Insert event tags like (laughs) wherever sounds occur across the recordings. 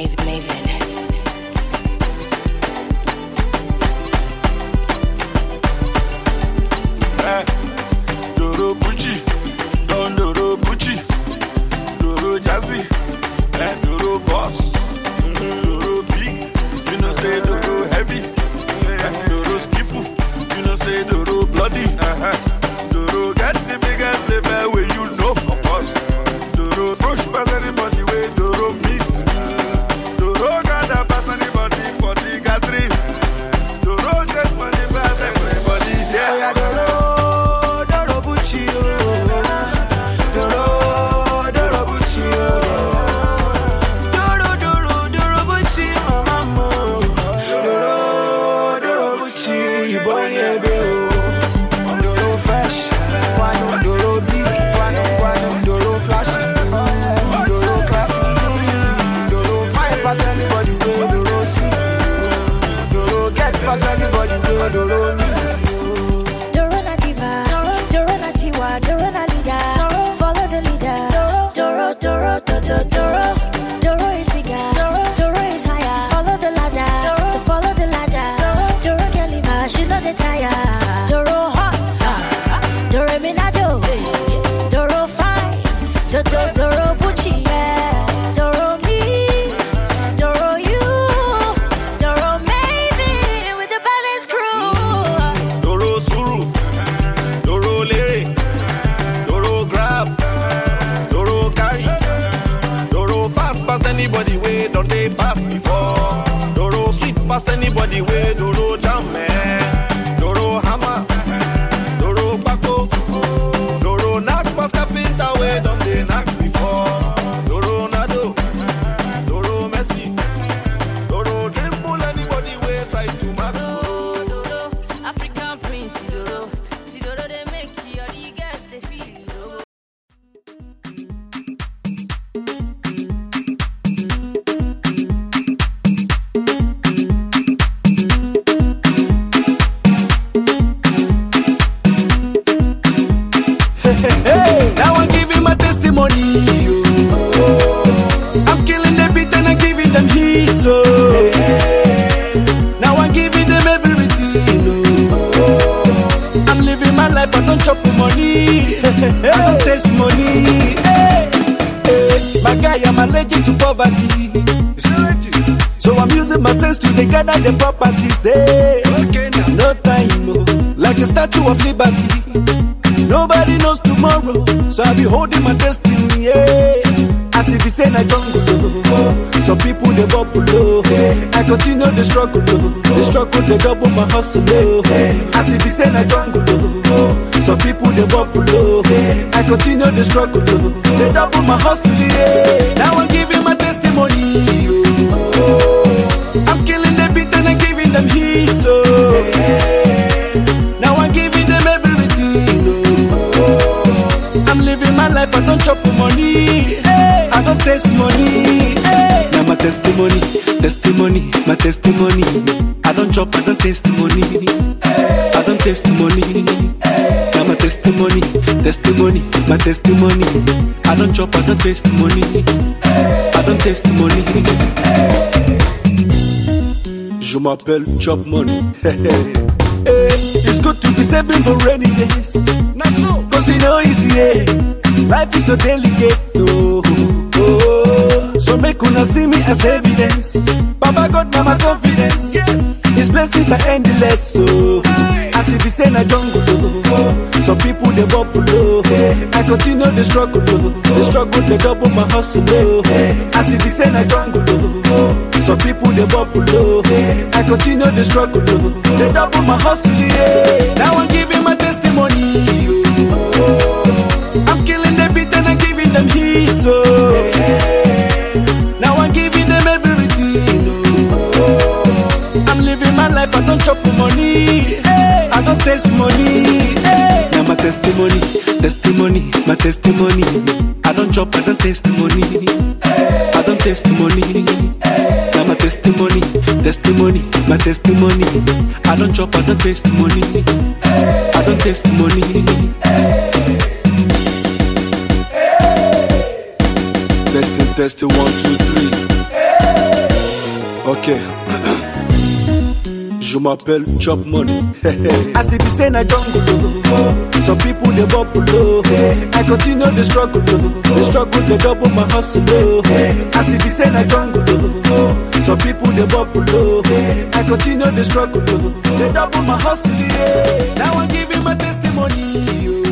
Maven, Maven. Hustle. Oh. As if it's in a jungle, oh. some people they bubble oh. low. I continue the struggle, oh. they double my hustle. Yeah. Now I'm giving my testimony. Oh. I'm killing the beat and I'm giving them heat. Oh. Now I'm giving them everything. Oh. I'm living my life, I don't chop money. I don't taste money. Now my testimony, my testimony. I don't chop, I don't. I don't taste money. Je m'appelle Chop Money. (laughs) Eh, it's good to be saving for rainy days. Cause you know easy. Yeah. Life is so delicate. Oh, oh. So make una see me as evidence. Baba God, my confidence. Yes. His blessings are endless. So, as if it's in a jungle. Oh. Some people they bubble. Oh. I continue the struggle. Oh. The struggle they double my hustle. Oh. As if it's in a jungle. Oh. Some people they bubble. Oh. I continue the struggle. Oh. They double my hustle. Yeah. Now I'm giving my testimony. Oh. I'm killing the beat and I'm giving them hits. Oh. Now I'm giving them everything. Oh. I'm living my life, I don't chop money testimony. Hey. Now my testimony, testimony, my testimony. I don't drop, I don't testimony. Hey. I don't testimony. Hey. Now my testimony, testimony, my testimony. I don't drop, I don't testimony. Hey. I don't testimony. Hey. Testing, testing, one, two, three. Hey. Okay. Je m'appelle Chop Money. (laughs) I see this in a jungle. Some people they bubble. I continue the struggle. The struggle they double my hustle. I see this in a jungle. Some people they bubble. I continue the struggle. They double my hustle. Now I'm giving my testimony. Oh.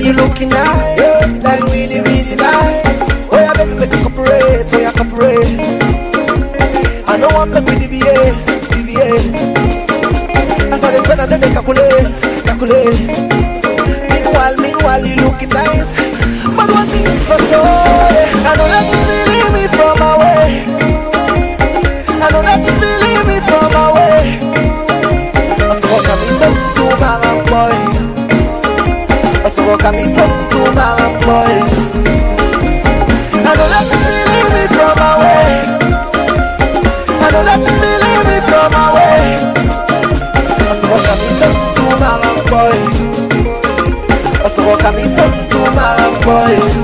girl you looking nice, like really really nice. Oh yeah, baby, make you cooperate, oh yeah, cooperate. I know I'm make we deviate, deviate. I said it's better than they calculate, calculate. boy.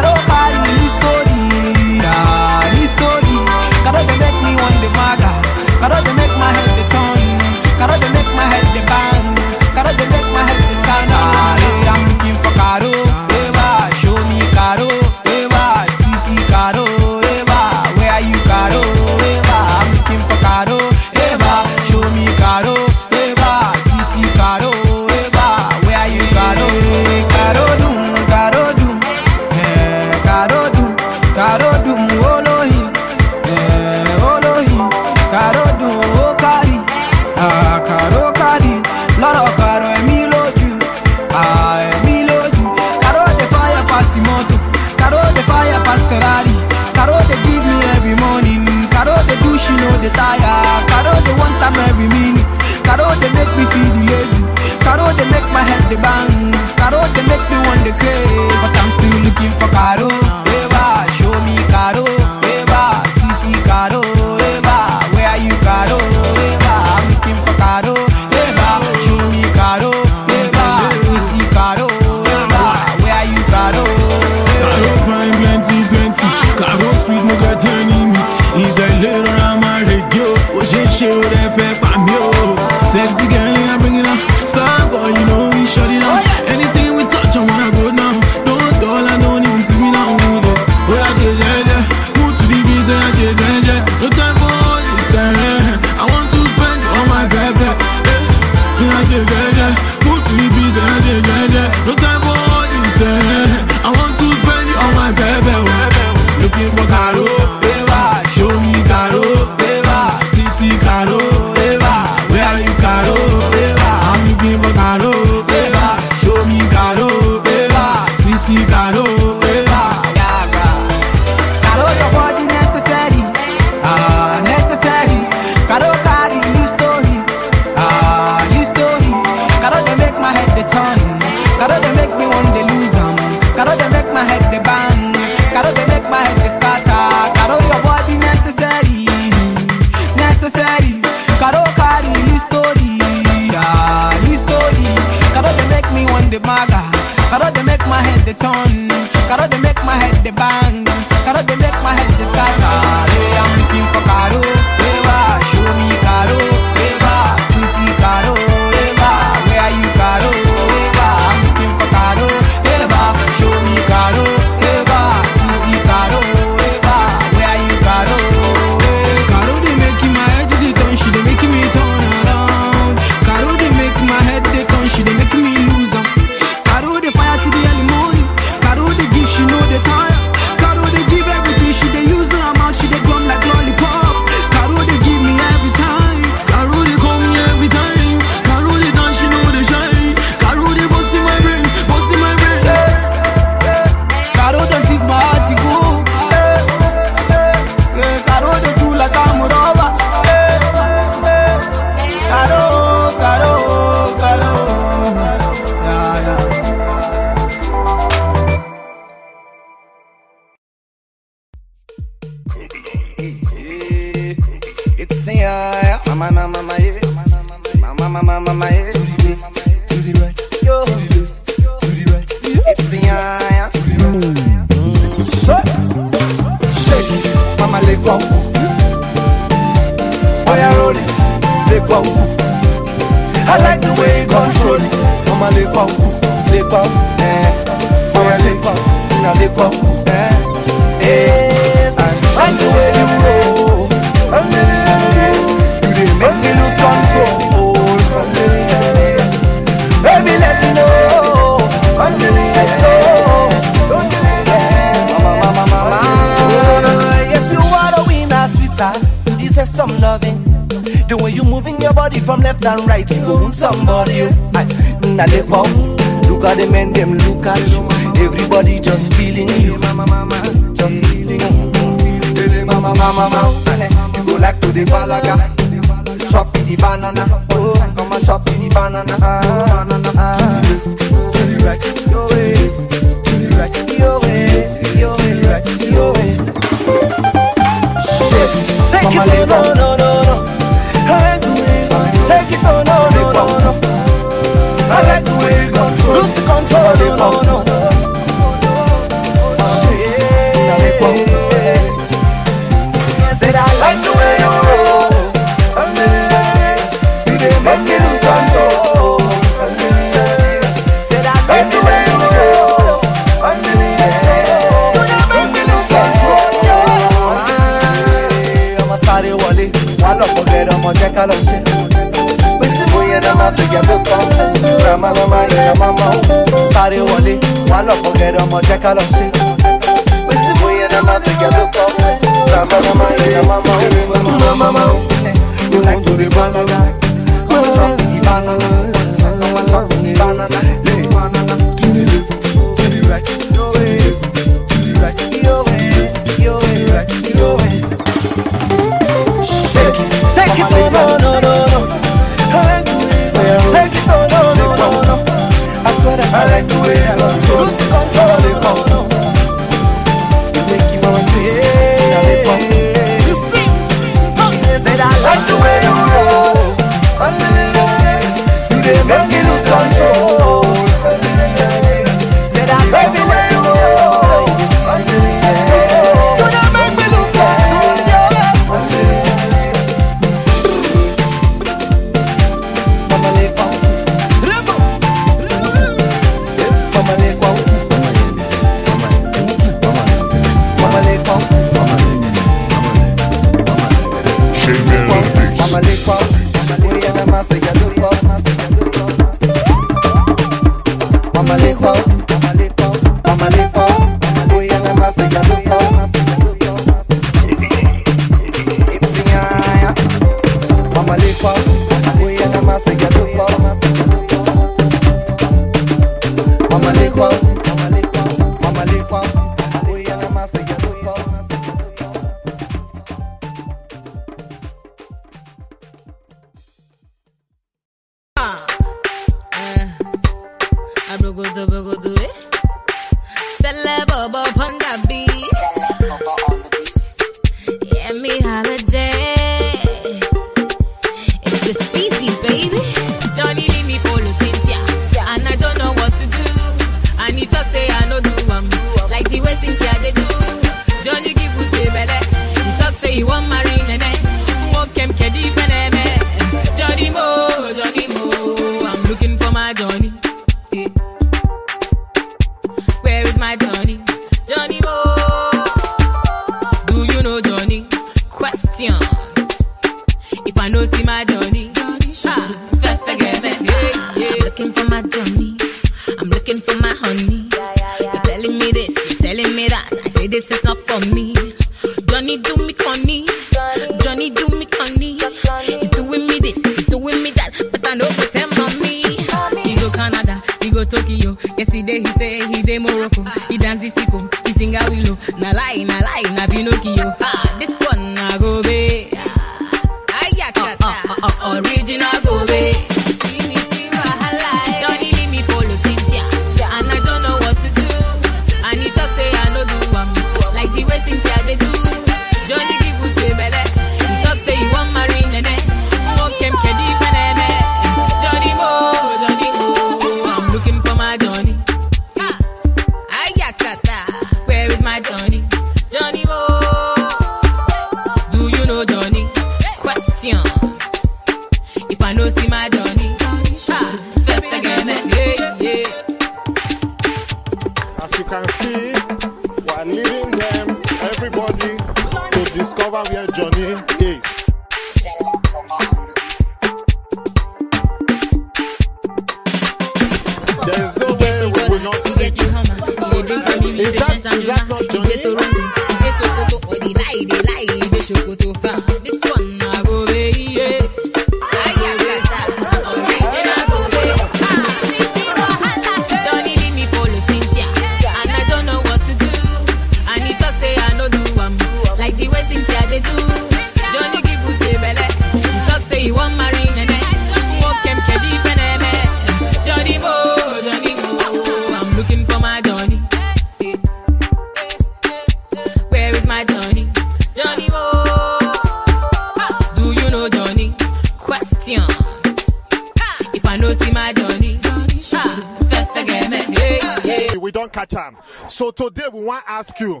So today we want to ask you,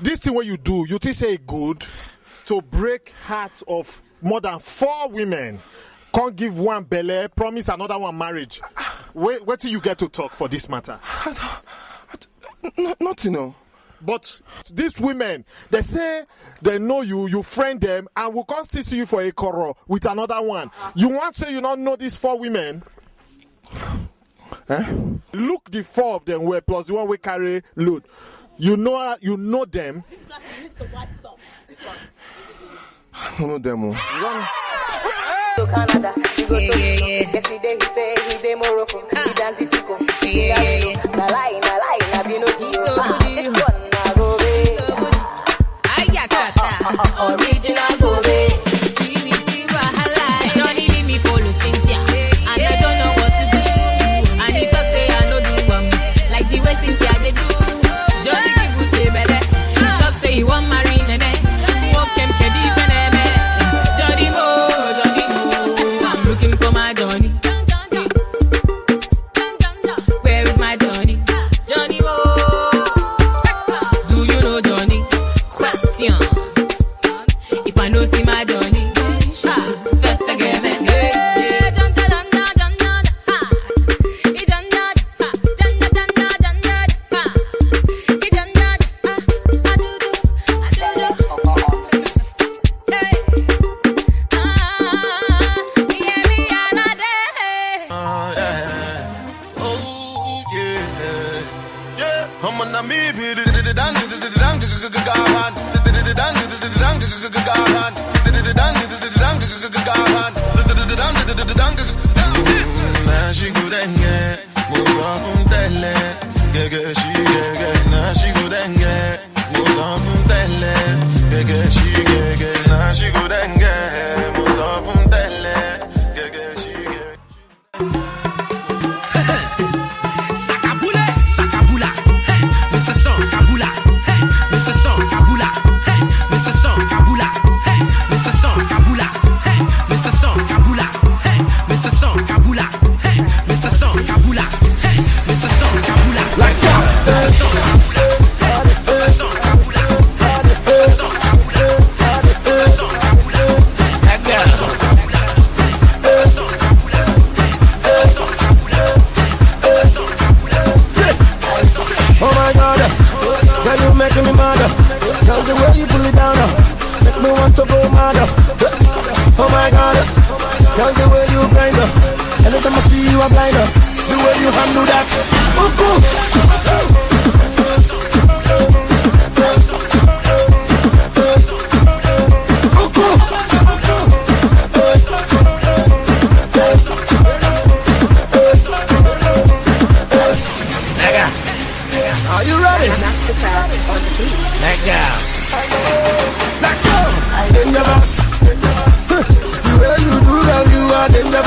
this thing what you do, you think say good to break hearts of more than four women, can't give one belly, promise another one marriage. Wait, wait till you get to talk for this matter. I don't, I don't. But these women, they say they know you, you friend them, and will come see you for a quarrel with another one. You want to say you don't know these four women? Eh? Look, the four of them were plus the one we carry load. You know, you know them. I know them. Oh. To Canada, we go yeah, to yeah, yeah. Yesterday he say he dey Morocco, ah. he dance the sicko. Yeah, yeah, yeah. Na lie, na lie, na be no ah, good, one na go. So good. Ayakata, ah, ah, original Gobe.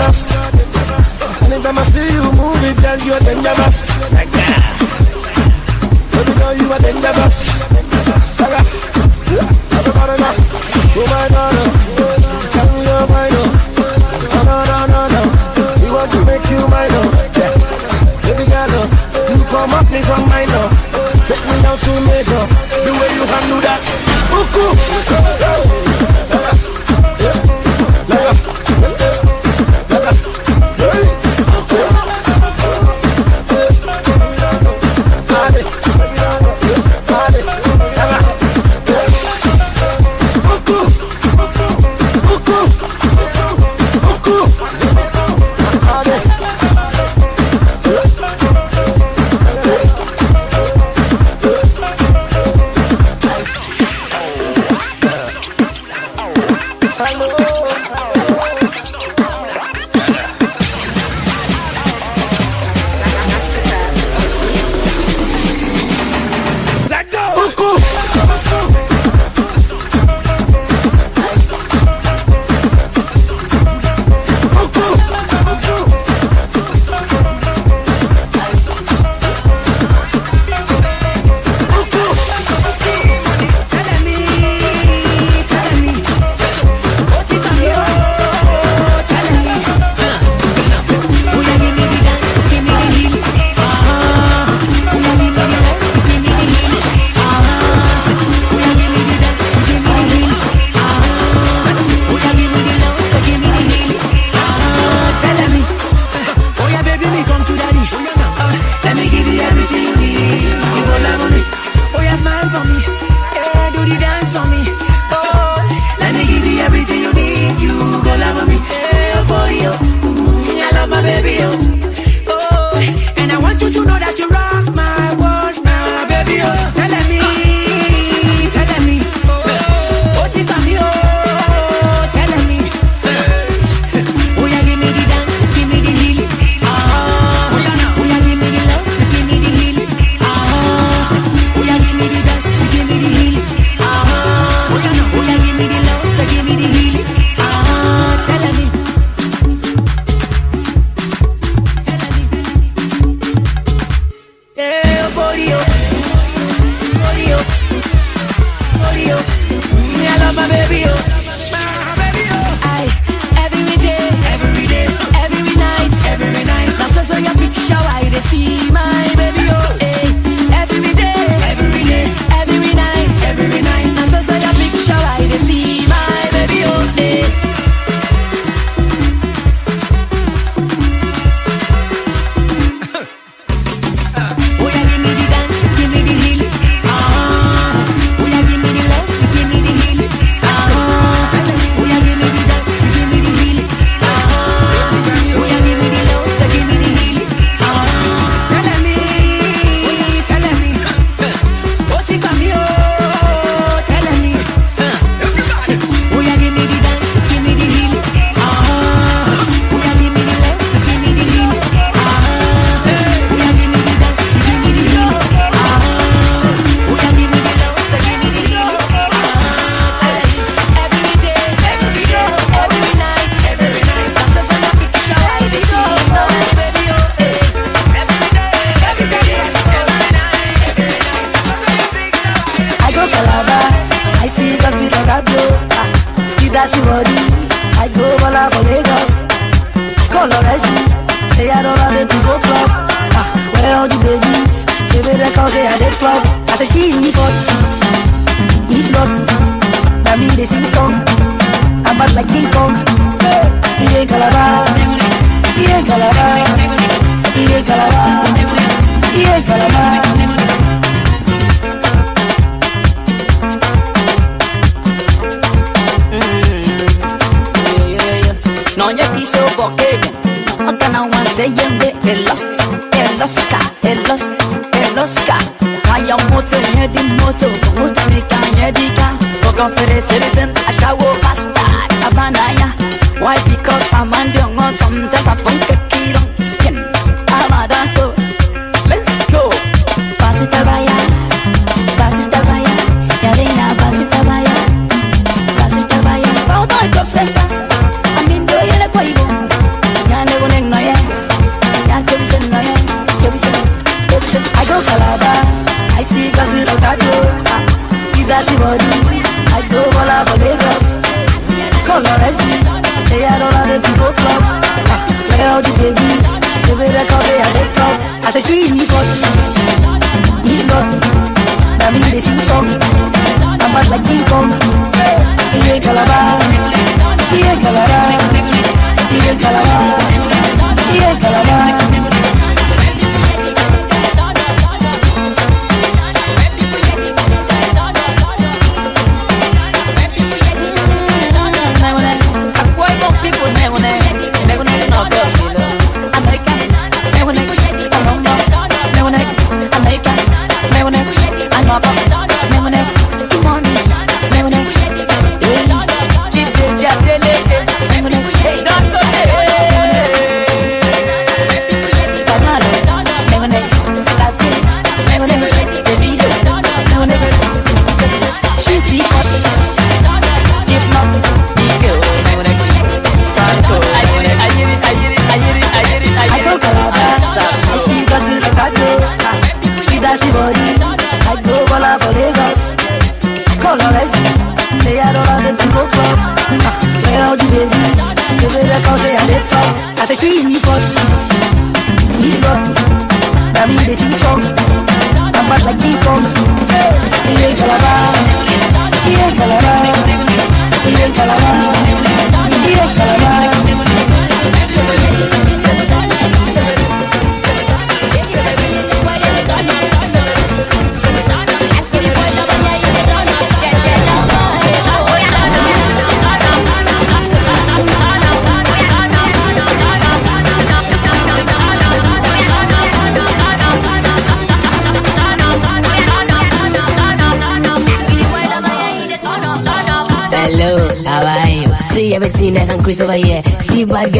off. Anytime I see you move it, girl, you are dangerous. Like that. Baby girl, you a dangerous. Like that. Everybody my God. Tell me We want to make you mine. Oh, yeah. Baby girl, oh, you come up me from. Take me down to major. Oh. The way you handle that. Ooh, cool.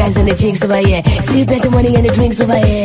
guys and the chicks over here. See better money and the drinks over here.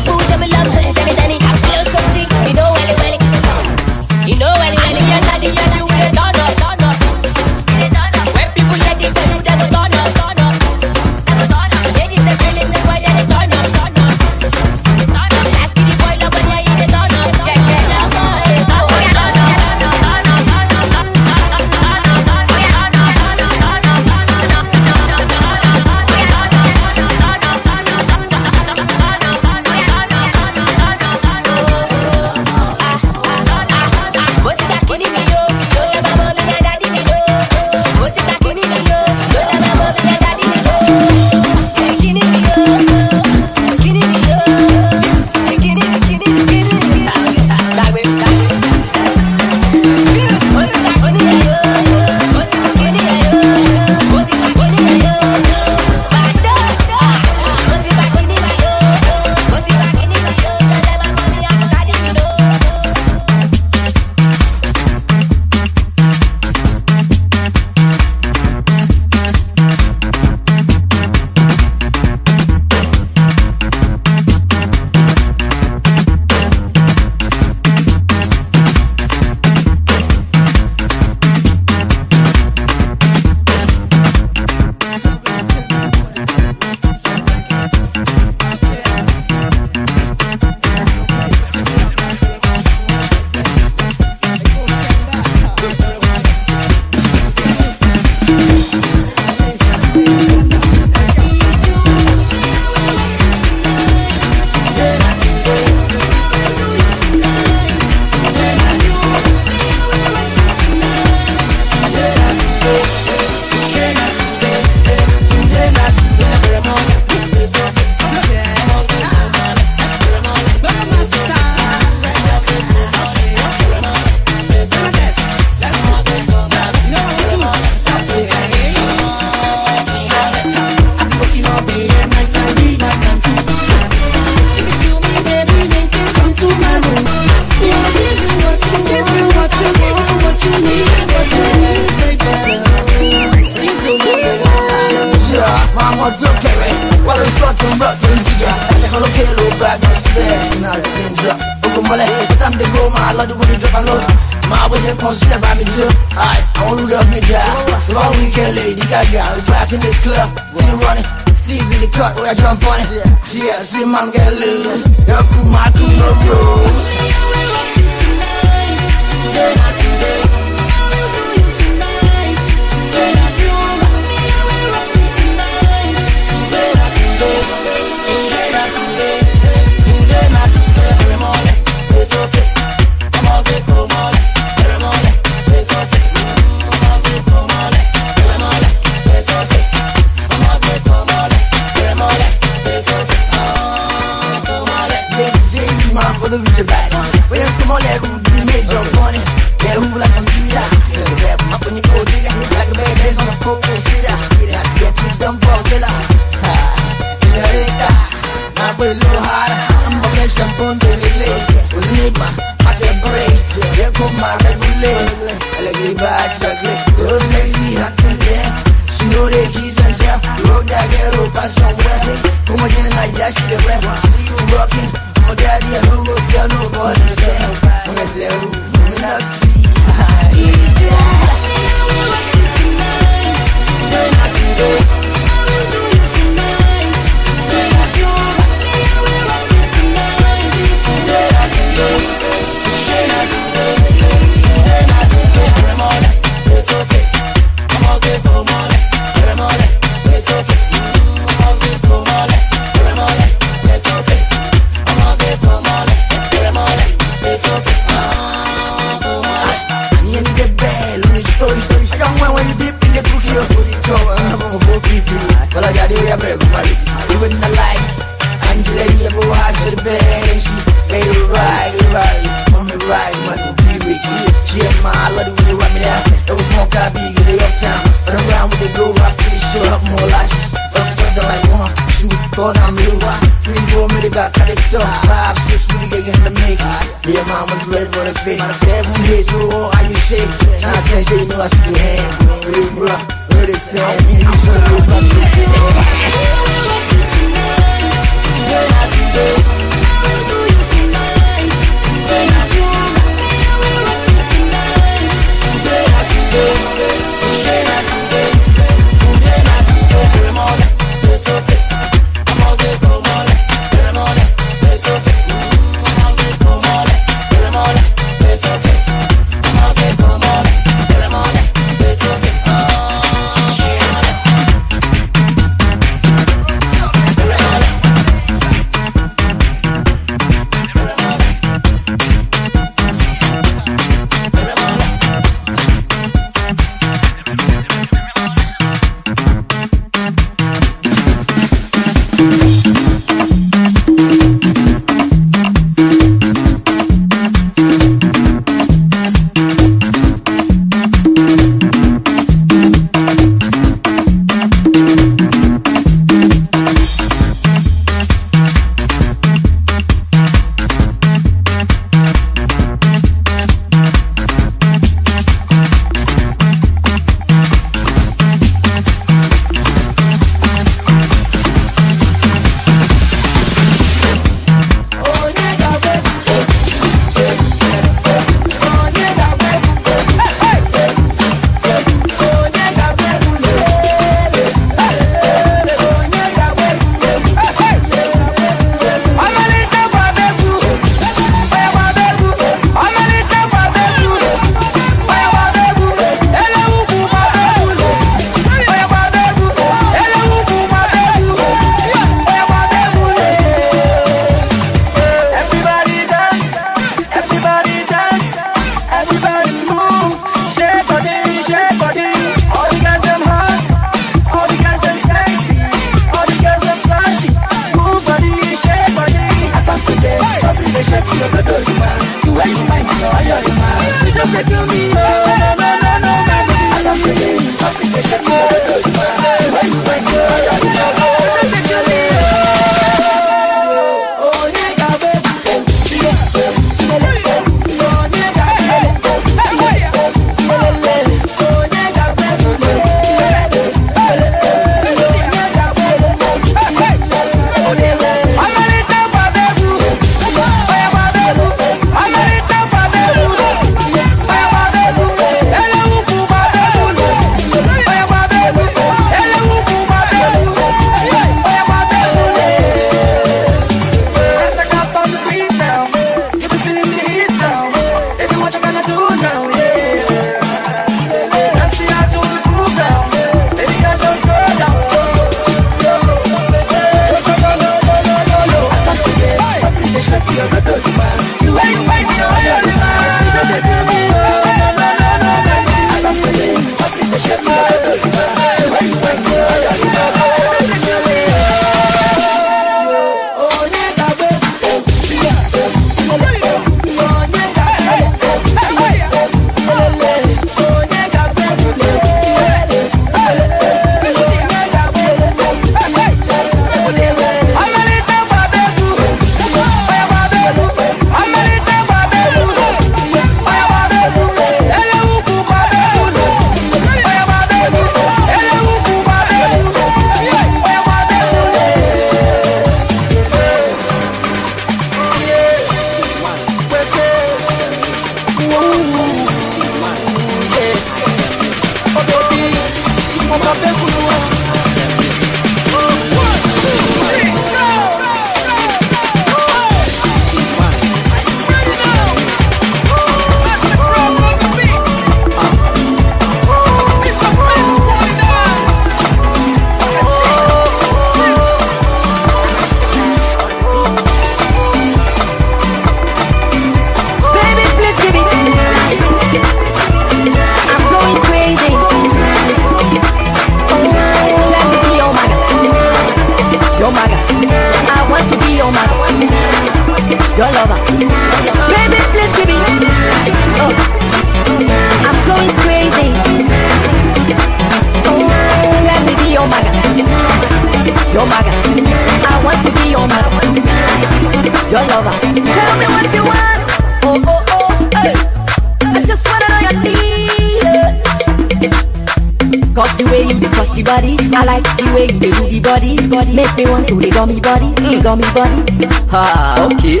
Mm. gummy body. Ah, okay.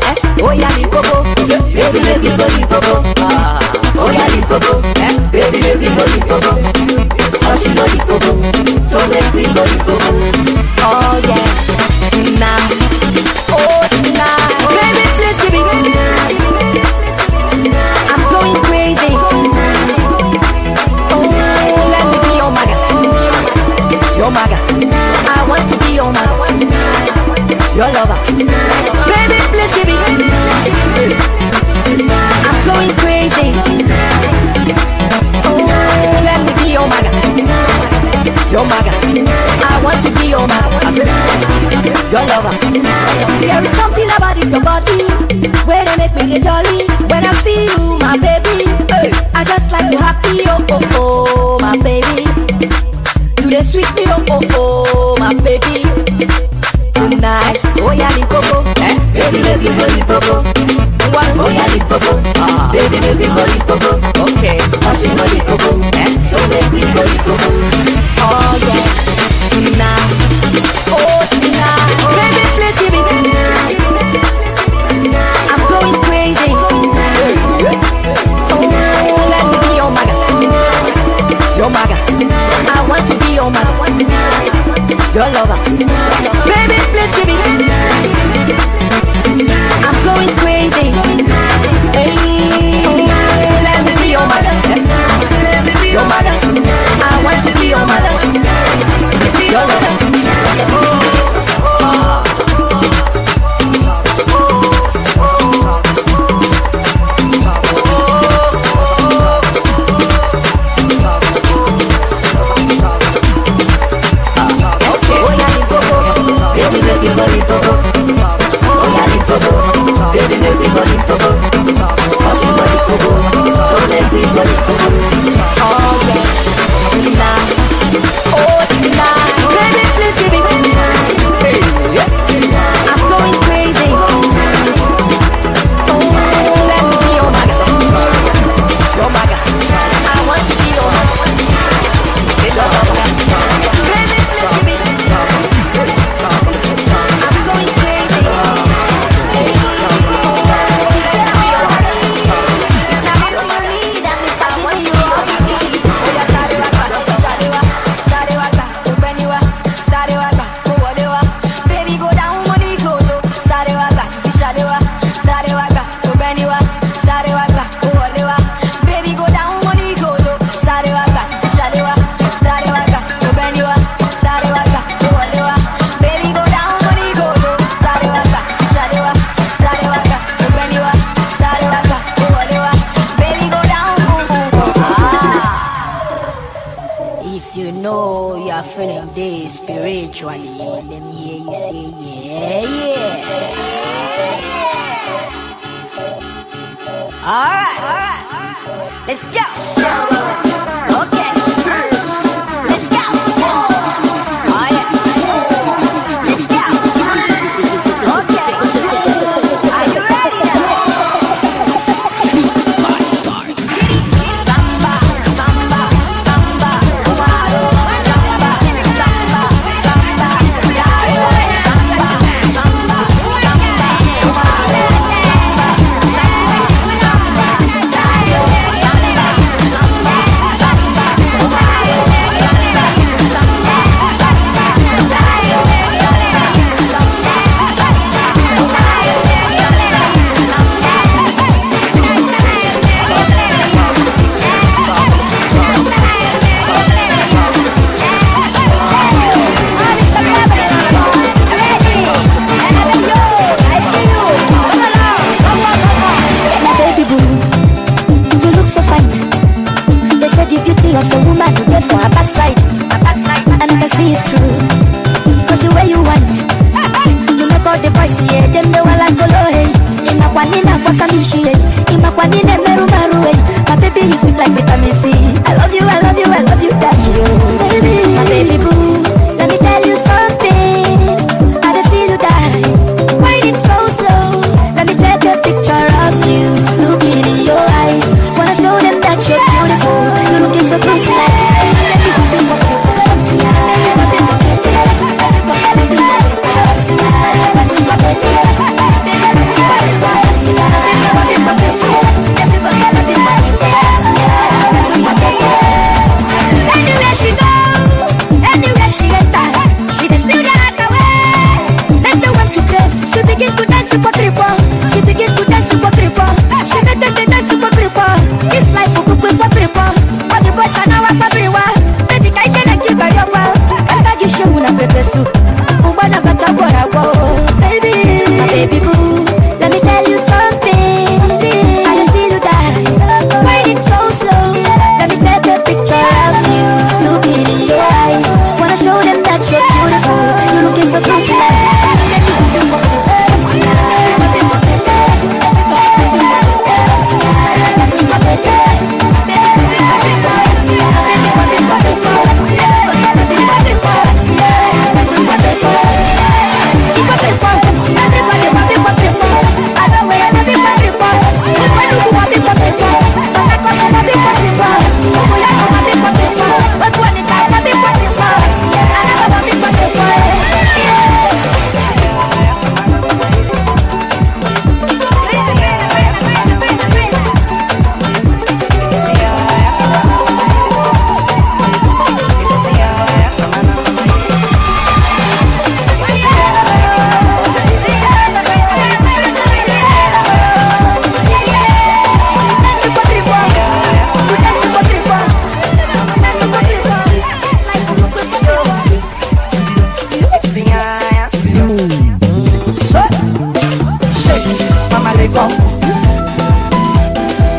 flip off.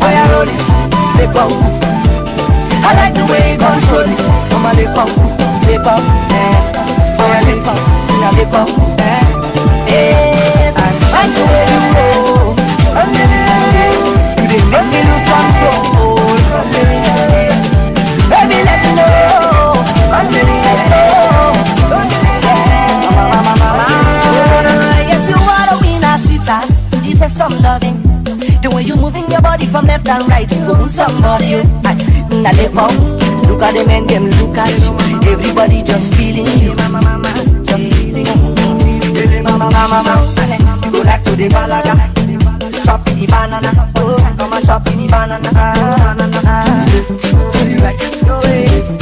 I roll it. I like the way you gon' show it. Come on, they off, they off, eh. Boy, I flip eh. some loving. The way you moving your body from left and right, you own somebody. I, they come, look at them and them look at you. Everybody just feeling you, mama, mama, just feeling you, mama, mama, mama. You go back to the balaga, chop in the banana, oh, come and chop in the banana, banana, banana. the right, no way.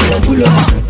pull over.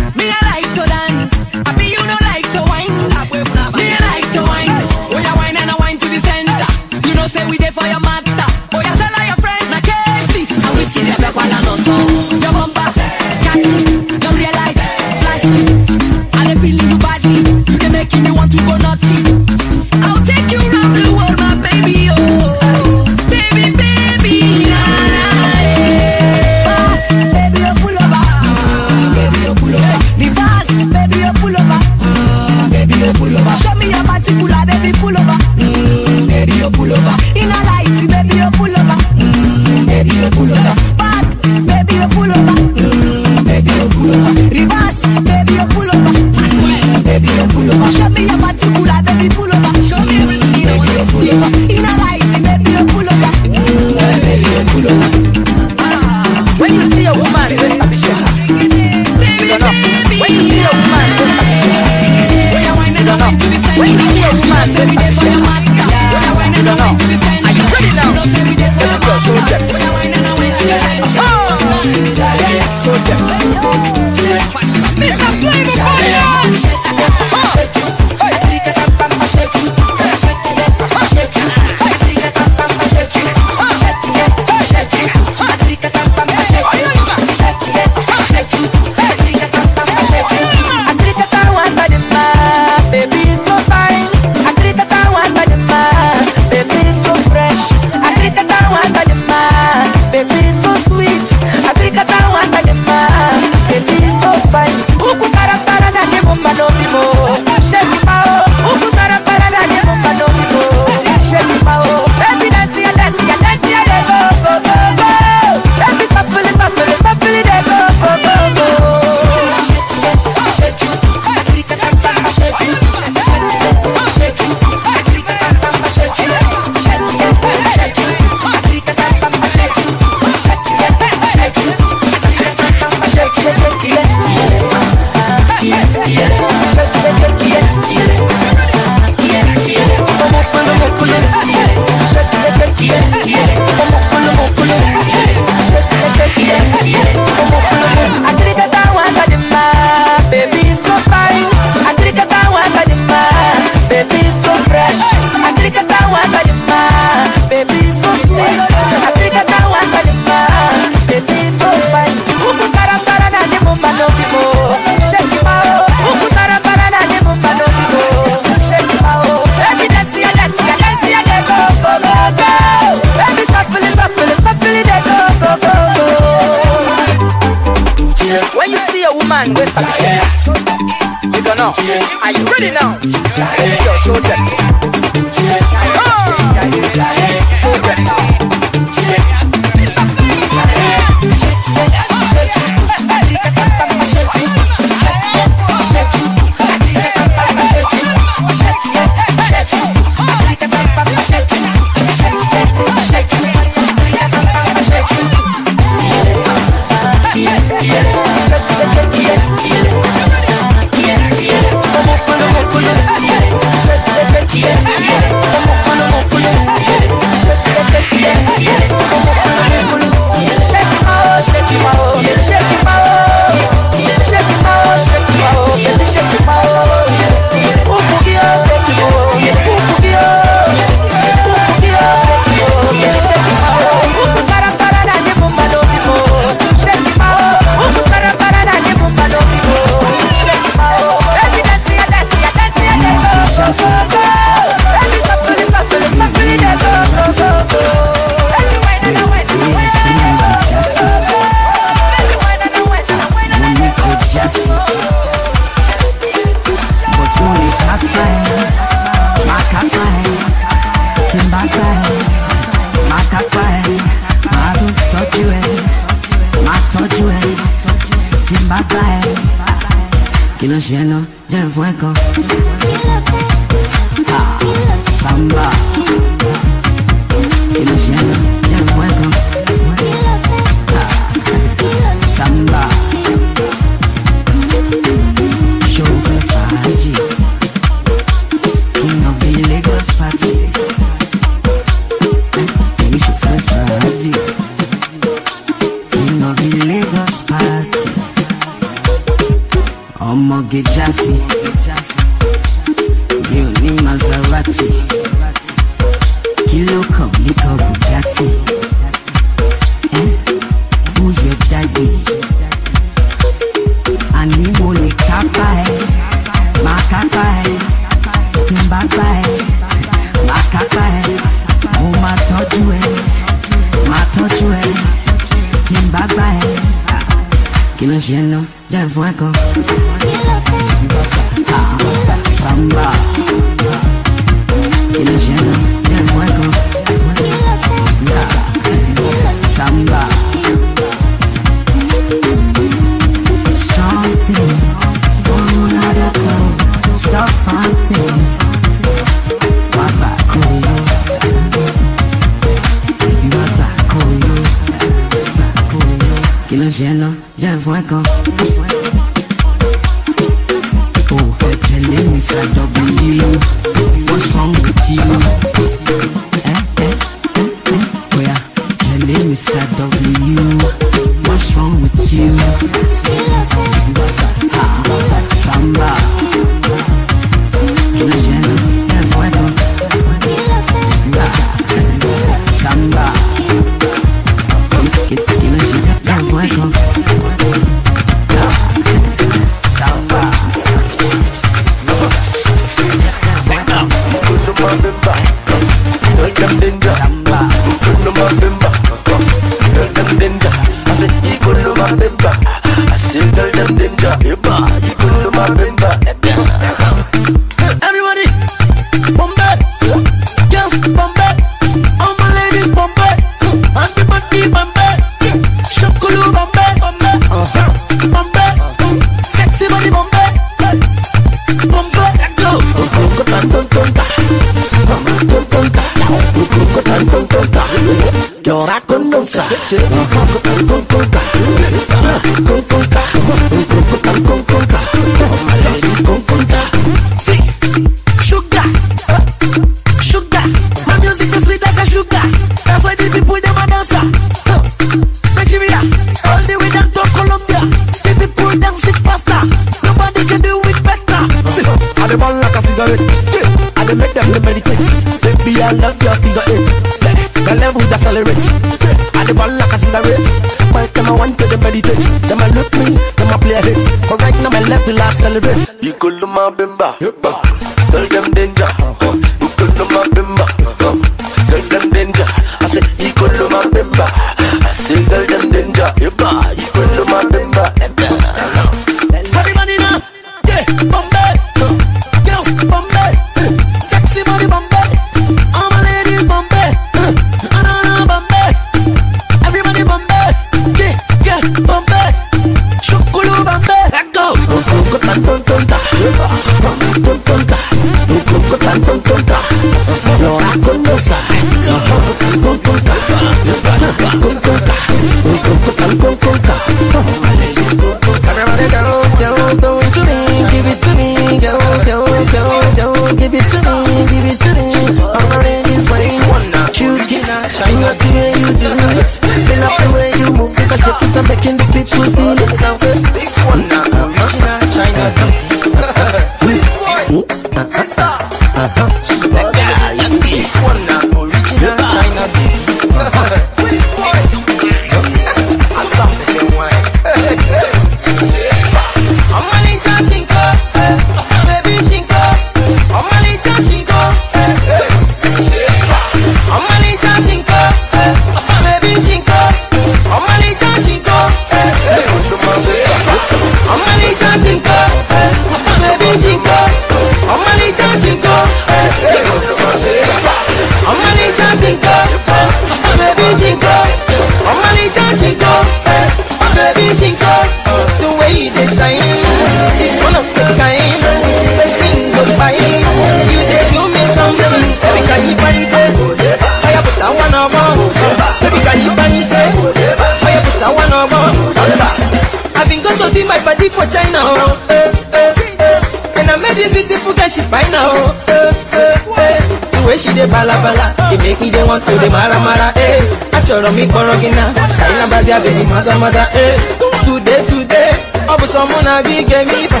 Way she dey bala bala, it make me dey want to dey mara mara, eh. Achoro mi korogina, China badia baby maza maza, eh. Today, today, ọbụ sọ mụ na gị ga-eme ife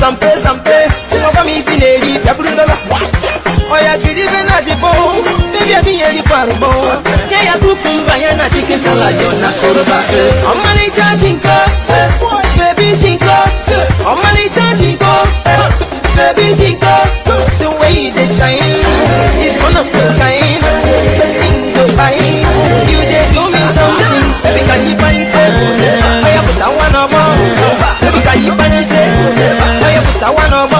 sampe sampe ngwagwa m isi na-eri bịabụrụlala ọya jiri ibe na adịbọ bebi adịghị erikwa arụbọ nye ya kukumba ya na chicken salad na koroba ọmalịcha chinko bebi chinko ọmalịcha chinko bebi chinko the way you dey shine is one of a kind the sing go by you dey do me something baby can you find it? Ọya pụta nwa n'ọgbọ baby. Can you find it ọya pụta nwa n'ọgbọ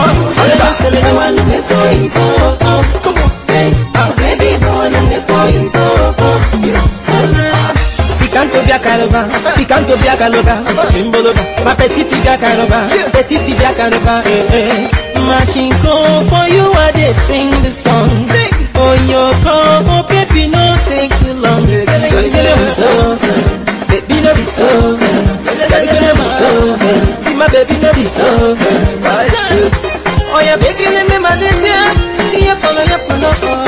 Picanto via caroba, picanto via caloba, simboloba, ma petite via caroba, petite via caroba, eh eh. Machinko, for you I dey sing the song. Oh your call, oh baby no take too long. Baby no be so, baby no be so, baby no be so. See my baby no be so. Oh yeah, baby let me manage ya, polo ya polo.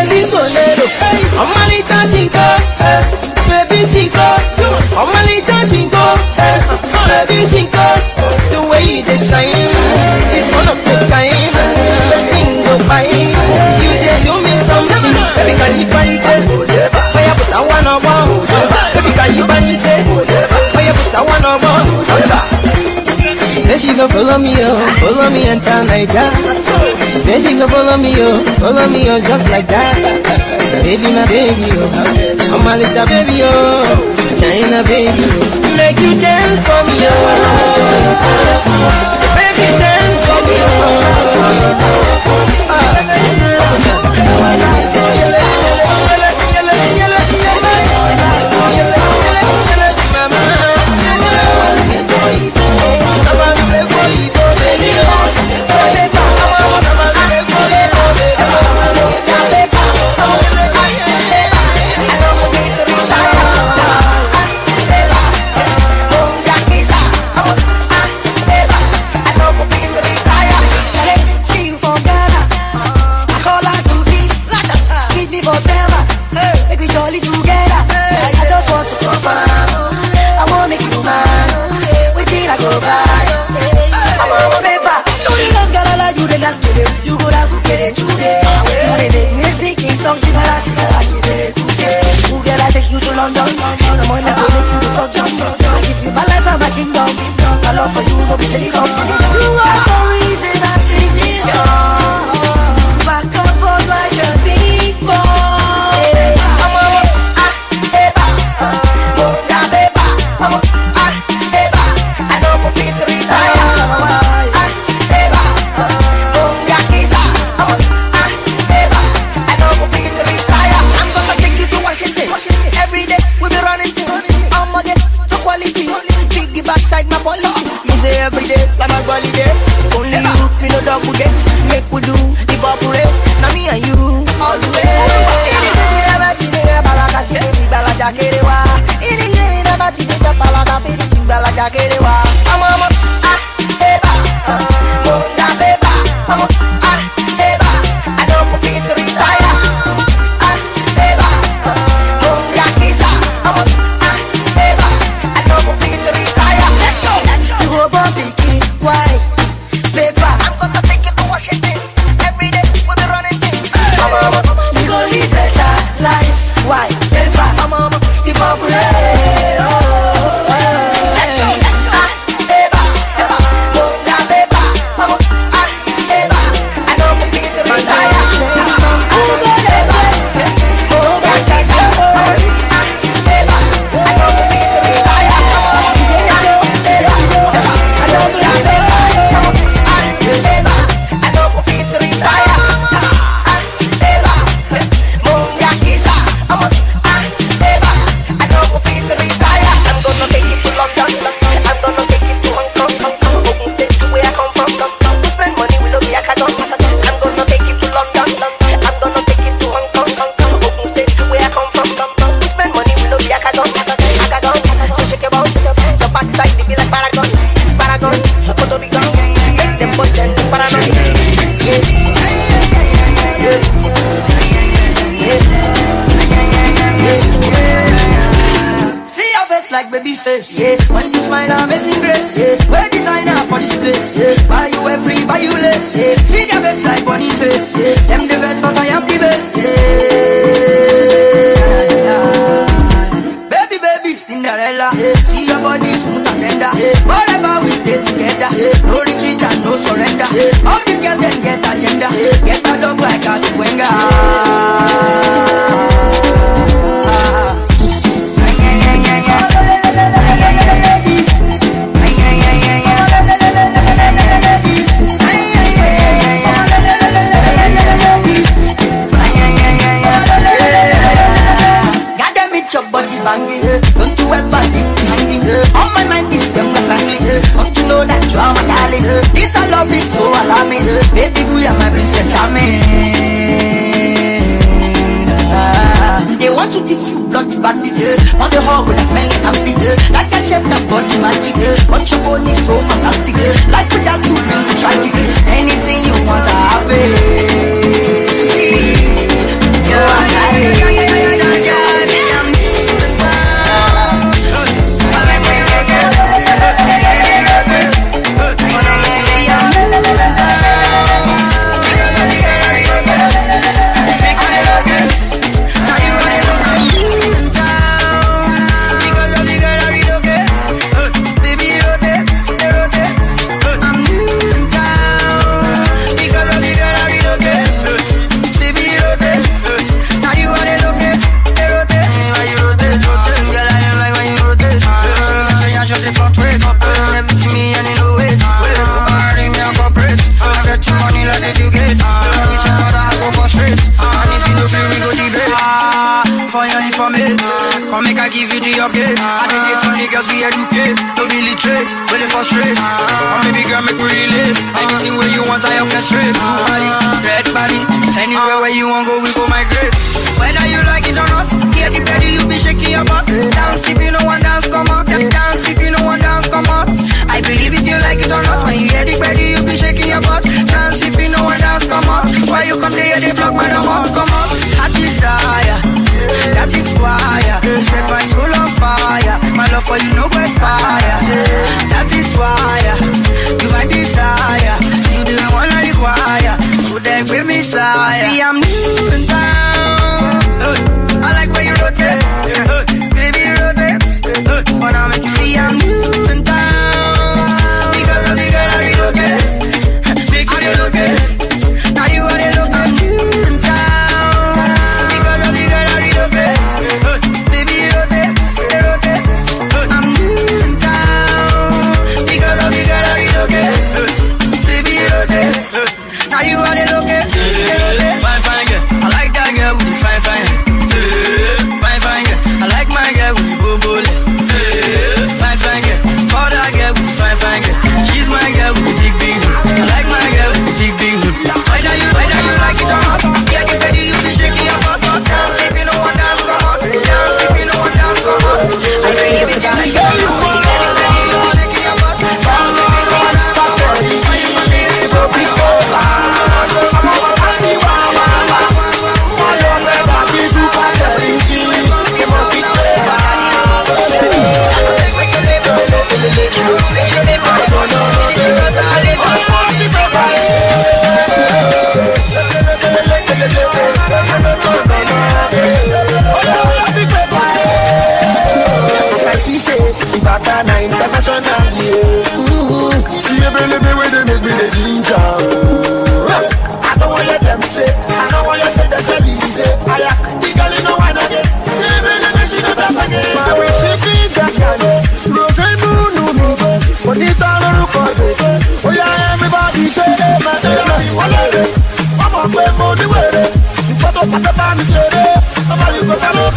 Baby bolero, ọmọlẹ́jà chinko, baby chinko, ọmọlẹ́jà chinko, baby chinko. The way you dey shine is one of a kind. The single fine, you dey do me something. Baby can you find it? Oya put that one on one. Baby can you find it? Oya put that one on one. Say she gon' follow me, oh, follow me enter Naija. Say she gon' follow me, oh, follow me, oh, just like that. Baby, my baby, oh, I'm a little baby, oh, China baby, oh. Make you dance for me, oh. Baby, dance for me, She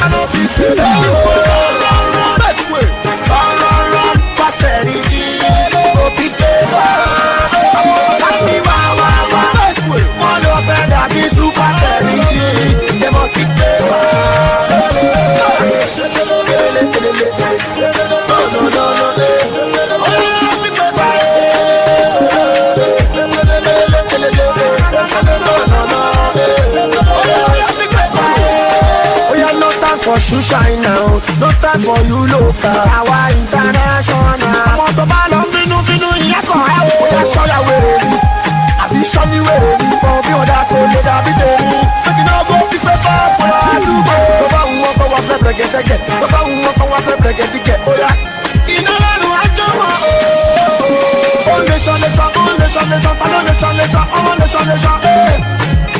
kò sánú kánú fi to shine now no time for you local àwa international. àwọn tó bá lọ bínú bínú ìyá kan ẹ wò. ó yà sọ́yà wèrè ni àbí sọ́mi wèrè ni mọ bí wọ́n dá tó lè dàbí tèmi. méjì náà kó fífẹ́ bá ọ̀pọ̀ àdúgbò. tó bá wù wọ́n kọ́ wá fẹ́ bẹ̀rẹ̀gẹ̀dẹ̀gẹ̀ tó bá wù wọ́n kọ́ wá fẹ́ bẹ̀rẹ̀gẹ̀dẹ̀gẹ̀ ó yà. iná lẹ́nu ajọ́ wọn o. ó lè sọ lè sọ ó lè sọ lè sọ ta ló lè sọ lè sọ ọmọ lè sọ lè sọ.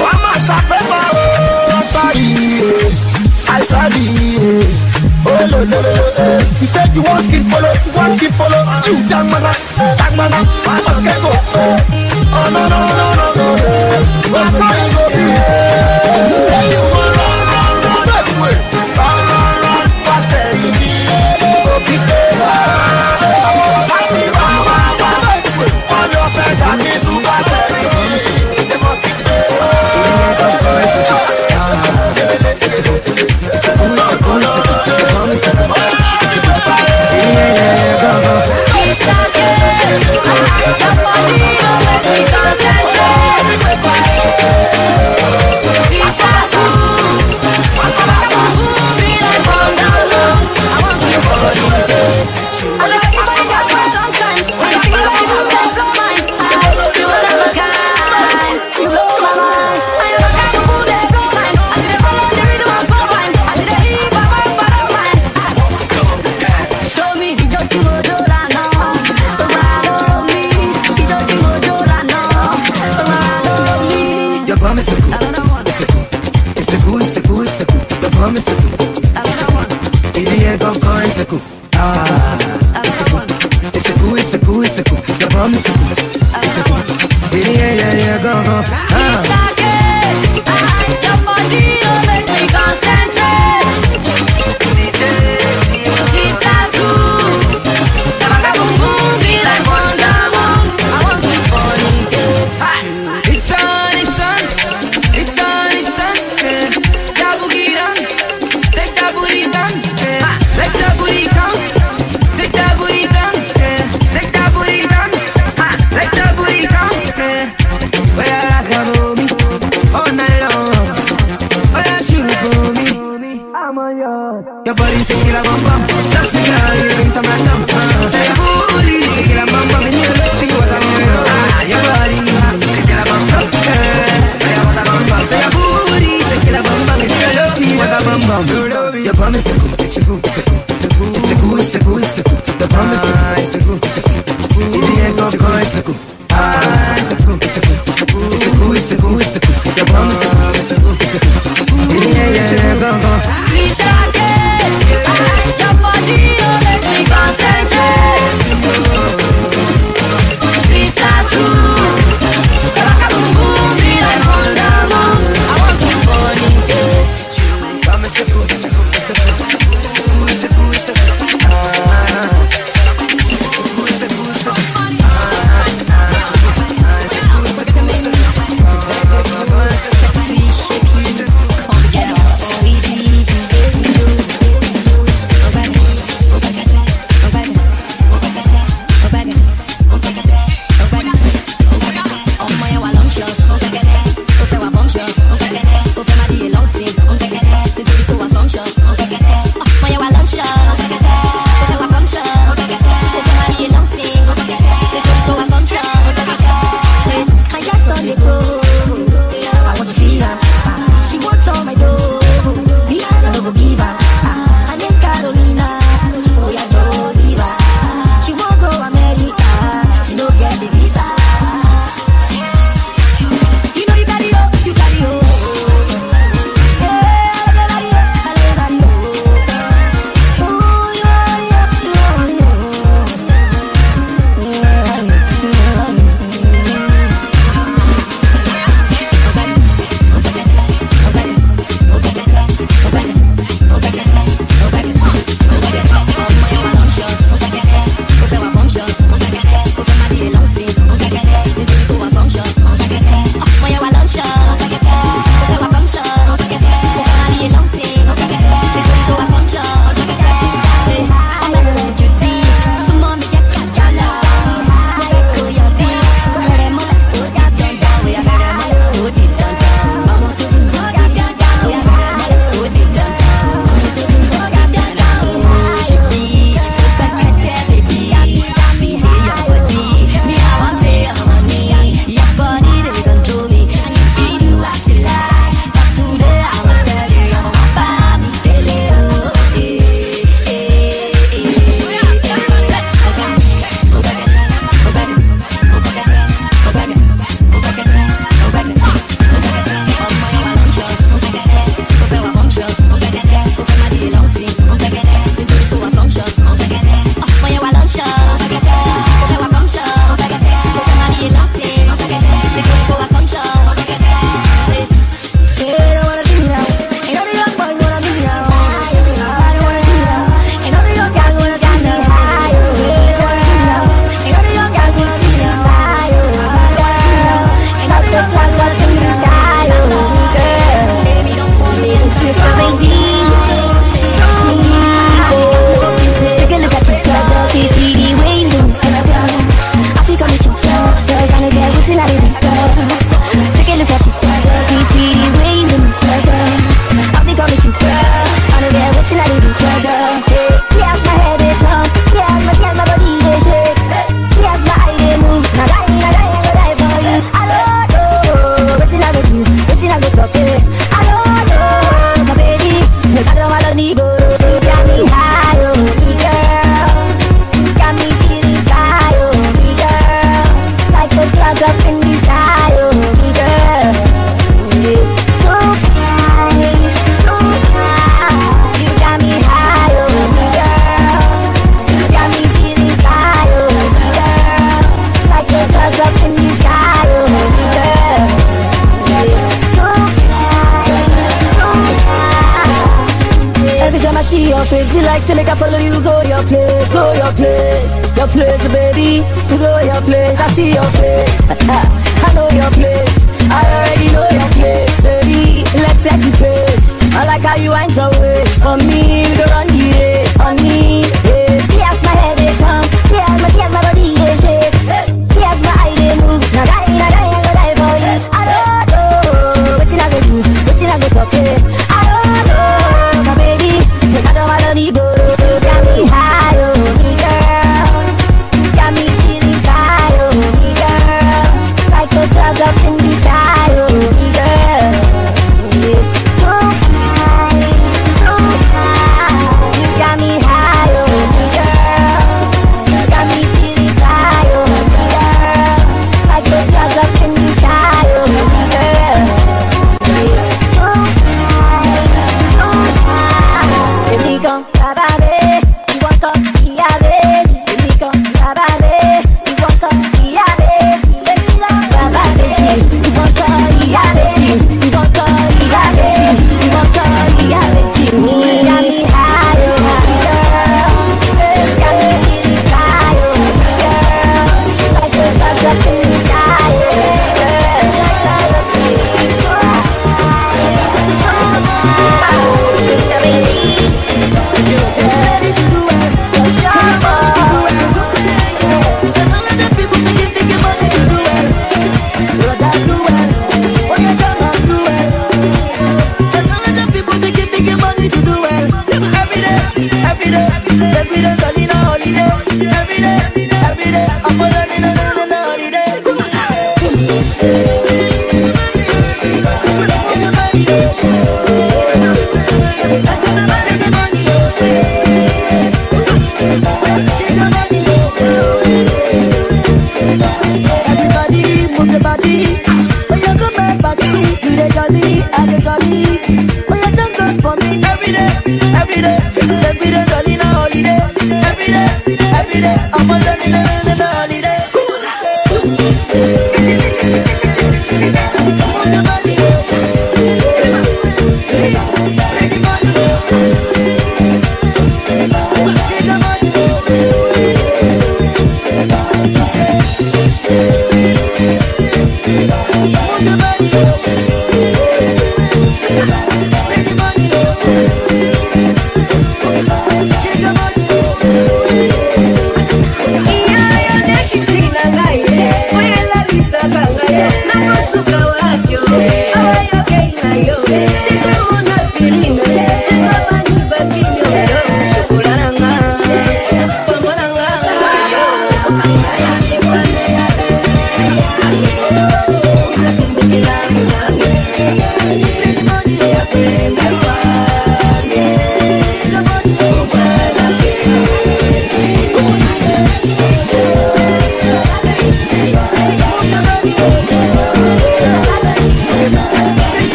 wàá máa ṣàpẹ́ máa ń sáré àìsáré. lolo lolo. You said you want skin follow, you want skin follow. You tag mana, tag mana, I must get go. Oh no no no no no no. That's how you go.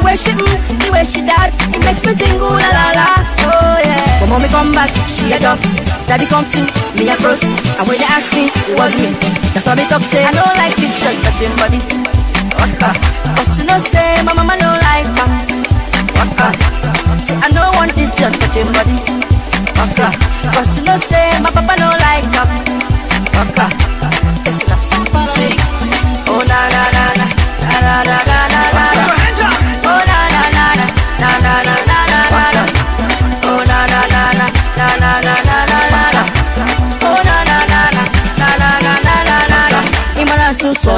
the way she move, the way she dad, it makes me sing ooh la la la. Oh yeah. When mommy come back, she a duff. Daddy come to me a cross. And when they ask me, it was me. That's what me top say. I don't like this shot, that's your body. Waka. Cause you know say, my mama no like them. Waka. Say I don't want this shot, that's your body. Waka. Cause you know say, my papa no like them. Waka. Oh na na na na na na na.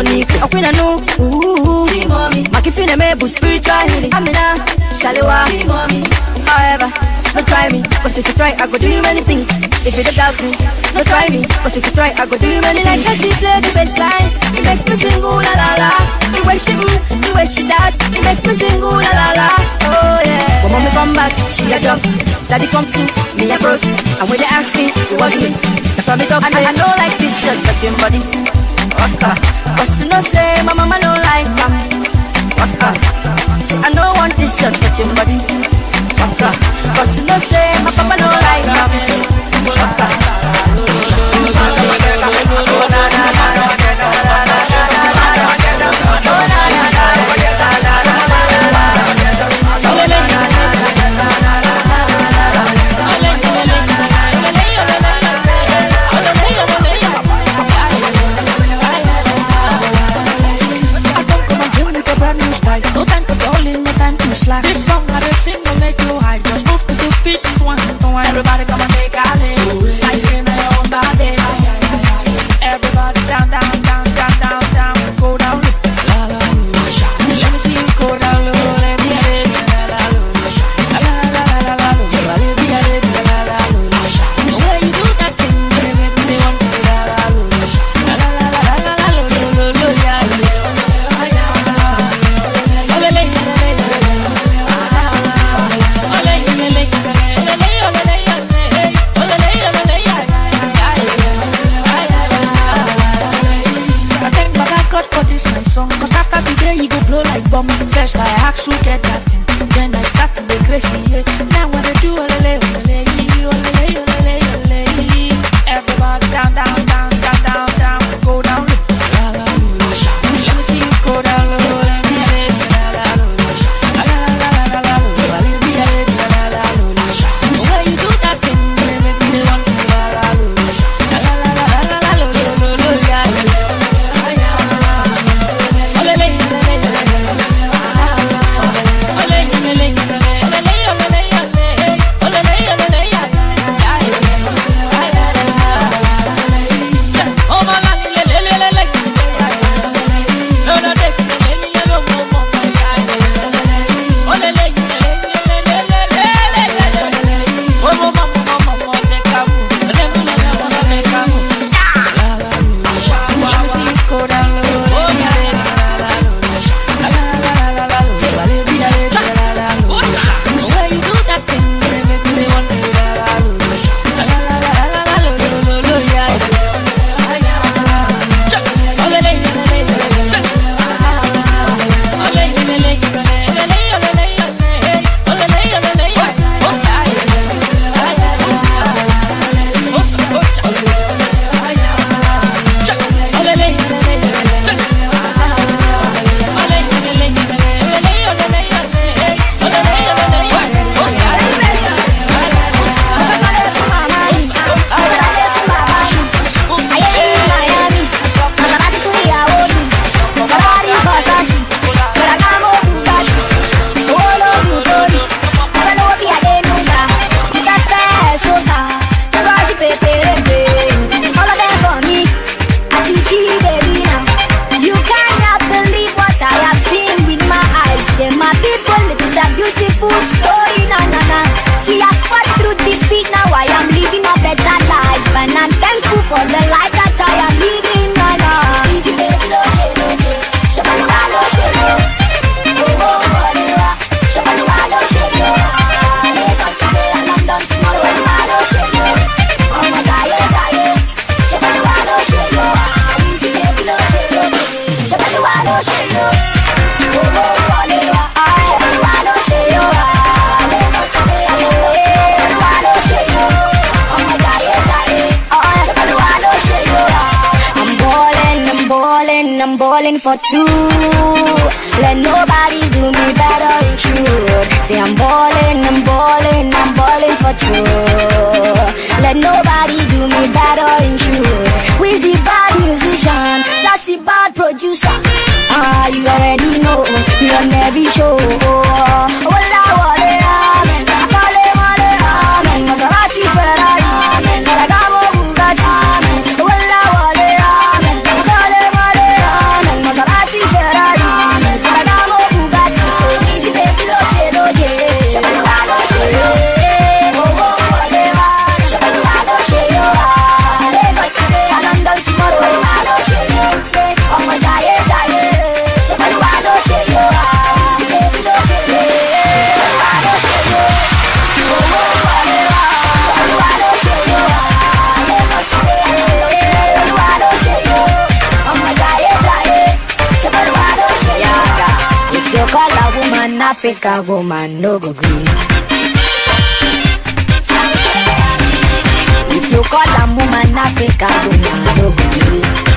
money. I quit a no. Ooh, mommy. My kid finna me, but spiritual healing. I'm in a shalewa. mommy. However, don't try me. Cause if you try, I go do you many things. If you don't doubt me, don't try me. Cause if you try, I go do you many like that. You play the best line. It makes me sing ooh la la la. You wish it, you wish it that. It makes me sing ooh la la la. Oh yeah. When mommy come back, she a jump. Daddy come to me a bros. And when they ask me, it was me. That's why me talk. And I, I know like this, just touching body. Okay. Cause you know say my mama no like am Waka See I no want this your touching body. Waka Cause you know say my papa no like am Waka for two. Let nobody do me better in truth. Say I'm ballin', I'm ballin', I'm ballin' for two. Let nobody do me better in truth. the bad musician, sassy bad producer. Ah, you already know, you're every show. Africa woman no go green. If you call a woman Africa woman no go green.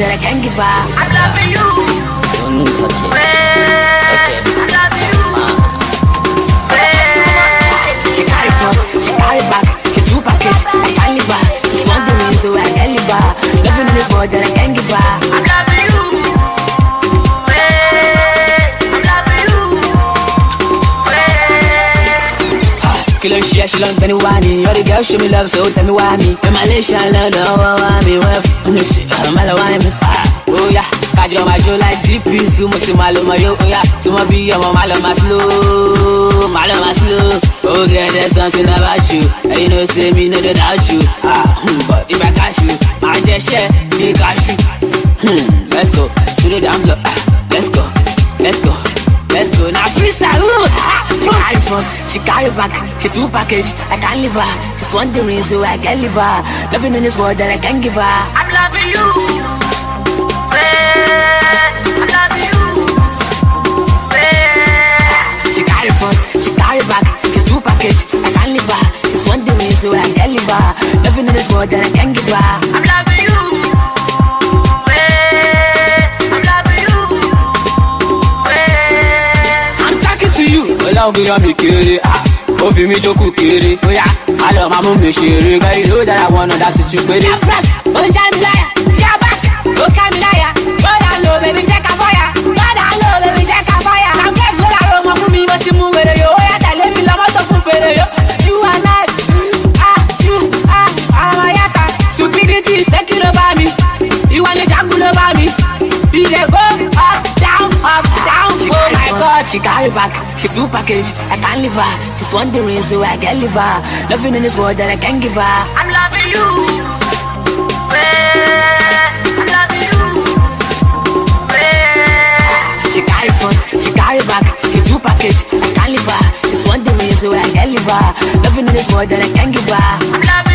That I can't give by. Long penny whiny. You're the girl, show me love, so tell me why me. In Malaysia, London, oh, why me? Well, let me see, I'm all why me. Oh yeah, kájọ máa jó like DP, sumo ti máa lo mọ yó. Oh yeah, sumo bí ọmọ lọ máa slow, máa lọ máa slow. Oh girl, there's something about you. And you know, say me, no, they doubt you. Ah, hmm, but if I catch you, máa jẹ ṣẹ́, bí cashew. Hmm, let's go, to the damn. Ah, let's go, let's go. Let's go now freestyle. Ah, she it front, she it back. She two package, I can't leave her. She's wondering, so I can't leave her. Loving in this world that I can't give her. I'm loving you. I'm loving you. She it front, she it back. She's two package, I can't leave her. She's wondering, so I can't leave her. Loving in this world that I can't give her. I'm loving gbé yan mi kéré, ah, ó fi mi jókòó kéré. Bóyá a lọ máa mú mi ṣeré, gẹ́gẹ́ ló dára wọn náà dá sí ju péré. Ó já mi láyà, she carry back. She two package, I can't leave her. She's wondering, so I can't leave her. Nothing in this world that I can't give her. I'm loving you. I'm loving you. She carry front, she carry back. She's two package, I can't leave her. She's wondering, so I can't leave her. Nothing in this world that I can't give her. I'm loving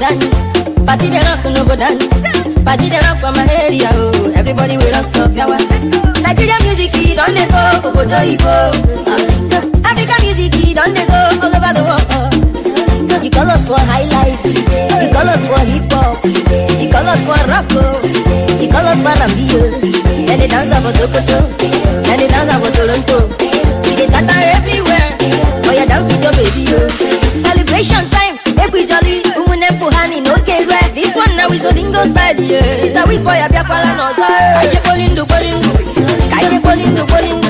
dance. Party they rock, no go dance. Party they rock for my area, oh. Everybody will rock so yawa. Nigeria music, it on the go, Obodo oh, Igbo. Africa music, it on the go, all over the world. You call us for high life, you call us for hip hop, you call us for rock. you call us for rambio. Oh. Then they dance for Sokoto, then they dance for Toronto. They scatter everywhere, Boy, you dance with your baby, oh. nospelie Ista wisboy abia kwa la nozo Kaje kolindu kolindu Kaje kolindu kolindu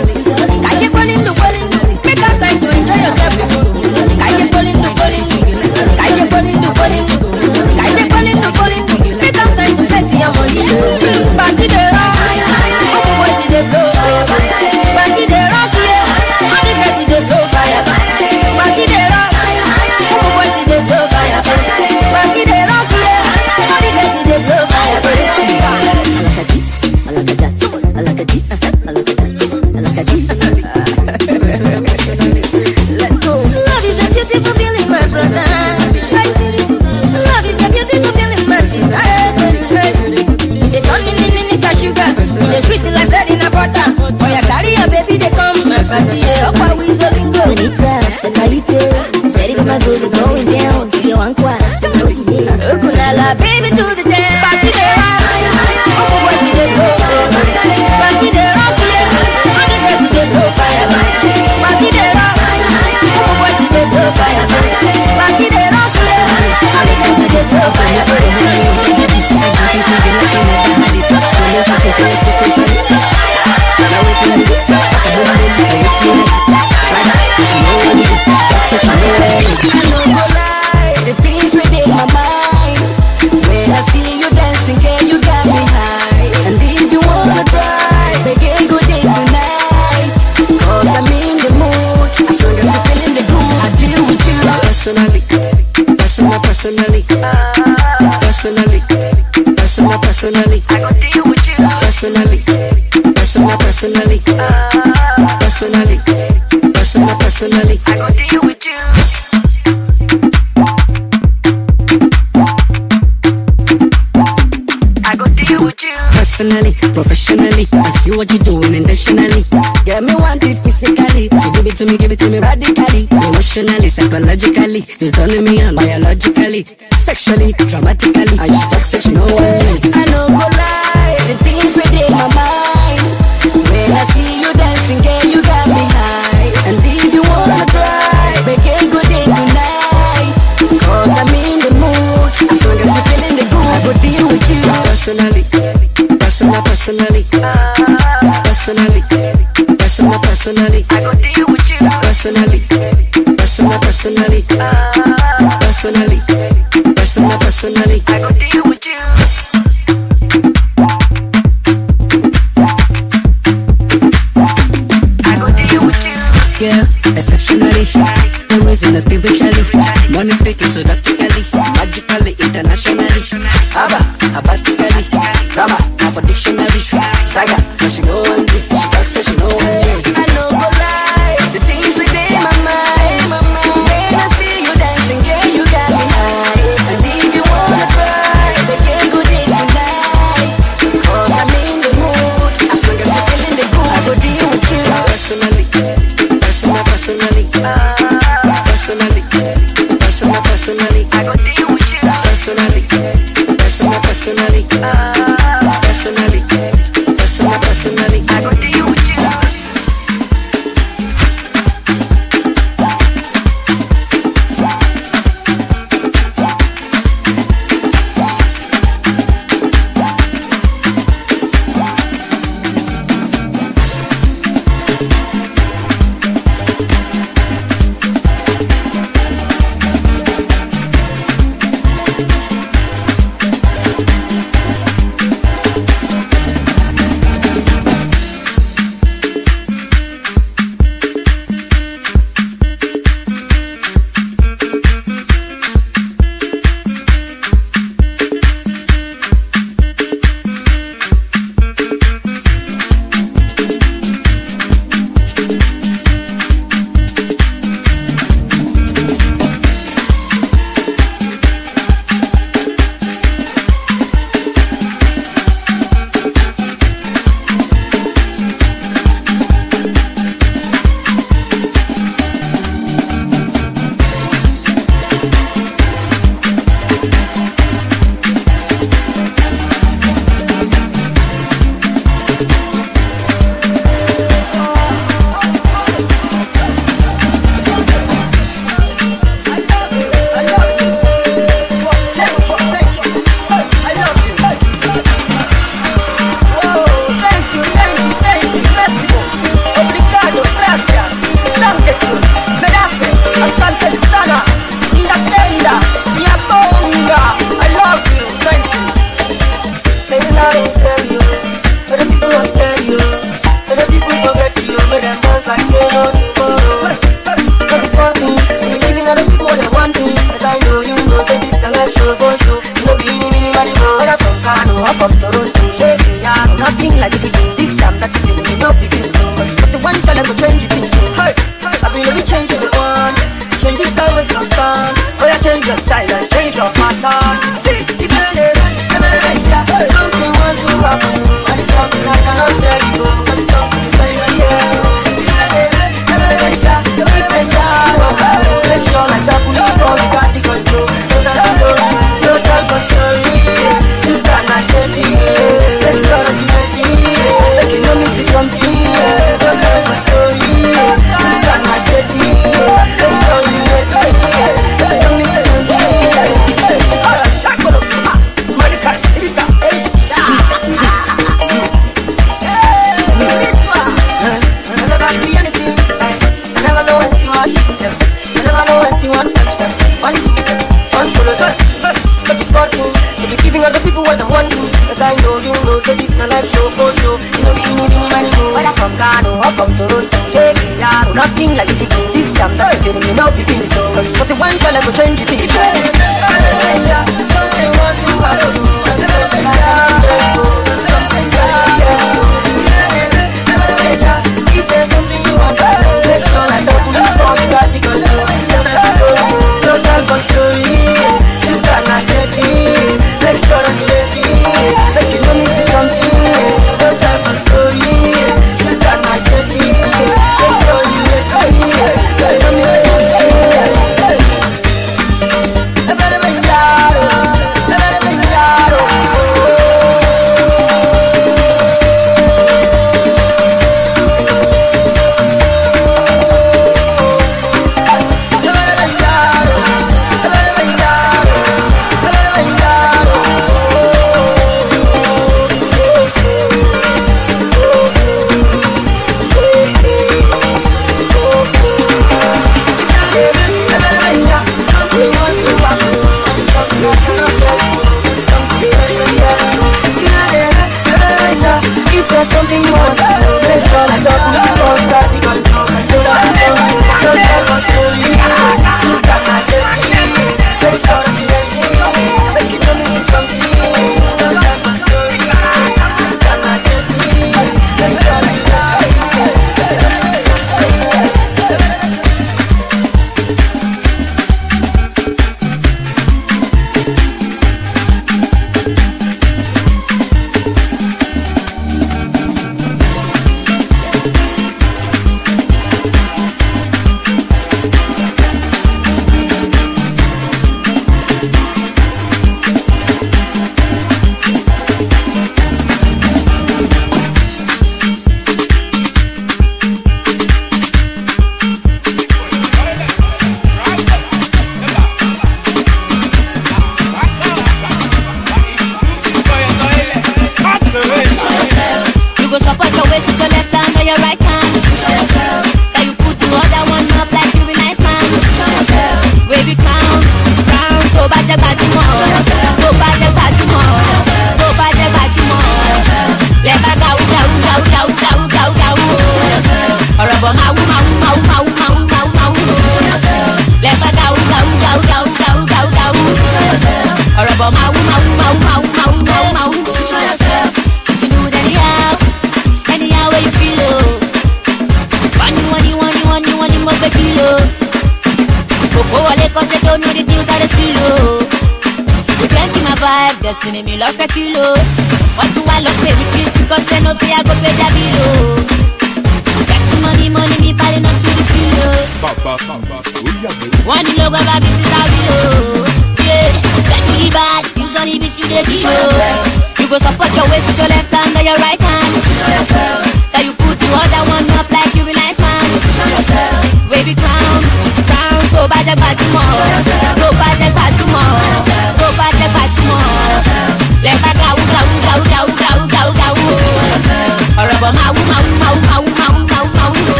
personally. I gon' deal with you personally. Personal, personally. Uh, personally. Personal, personally. I gon' deal with you. personally, professionally. I see what you're doing intentionally. Get me wanted physically. so give it to me, give it to me radically. Emotionally, psychologically. You're turning me on biologically, sexually, dramatically. I just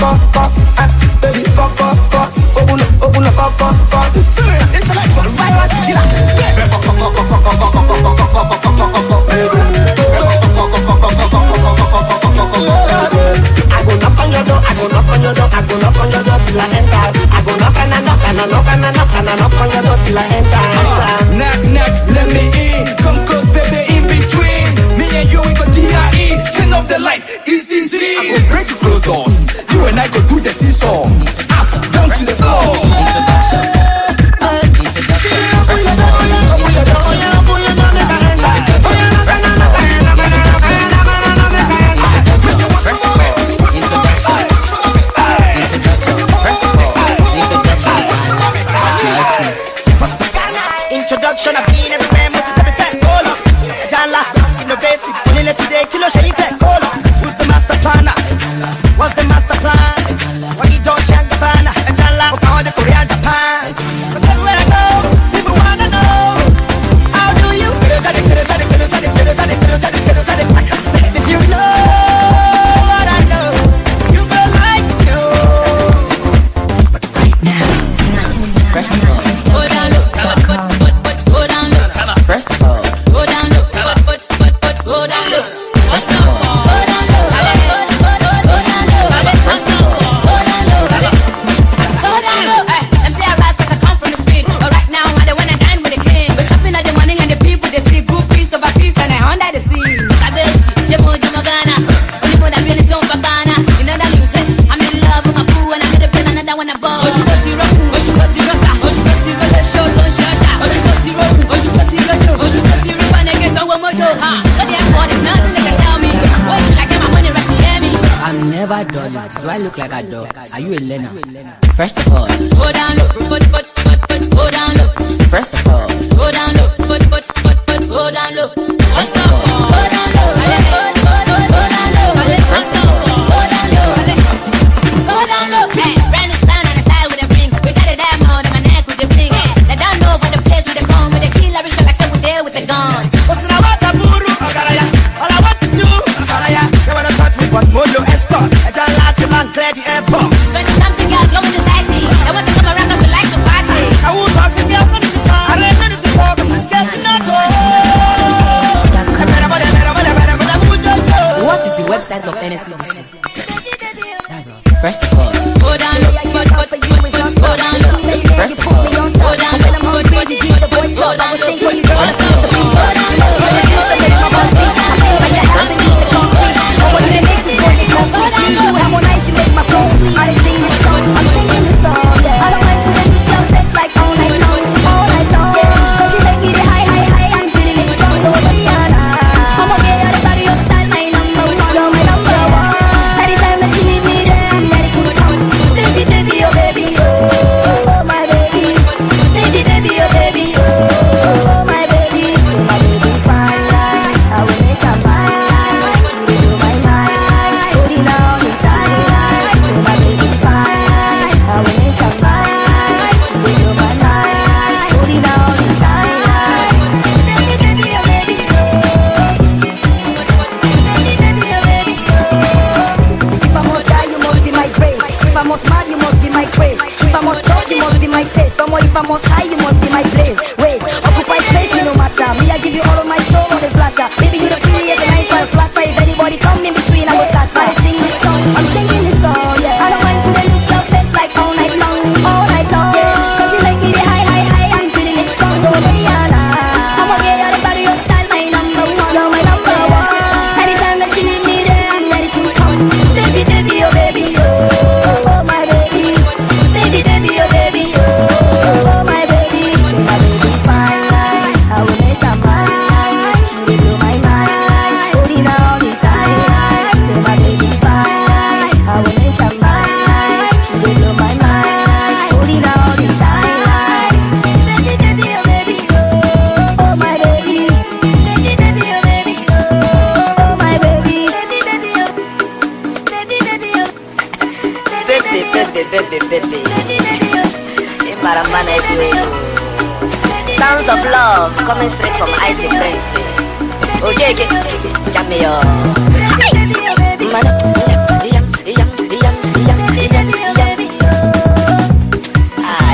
Come, come,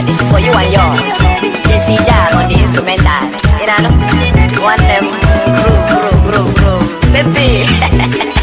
This is for you and yours. Jesse Jam on the instrumental. You know, one them groove, groove, groove, groove. Baby. (laughs)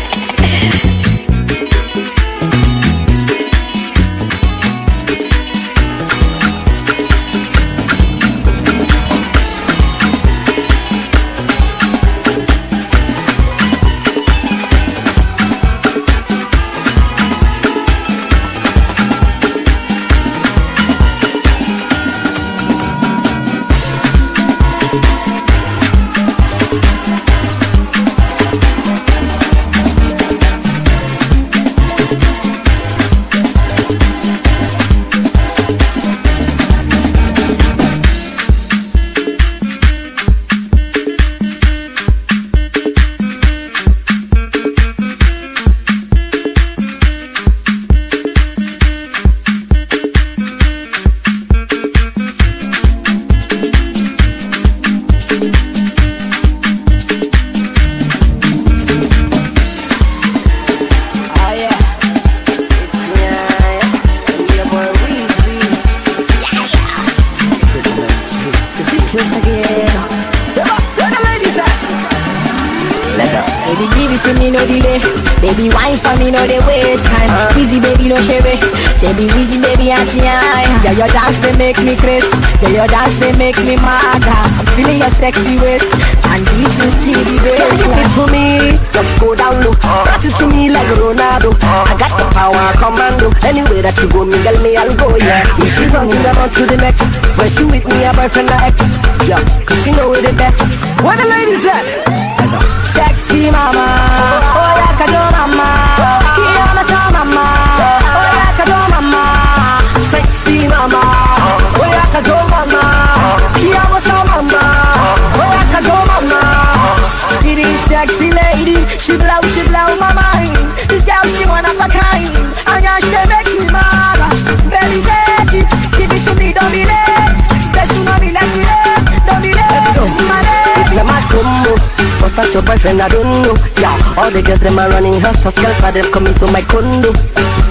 Son scalp adep coming to my condo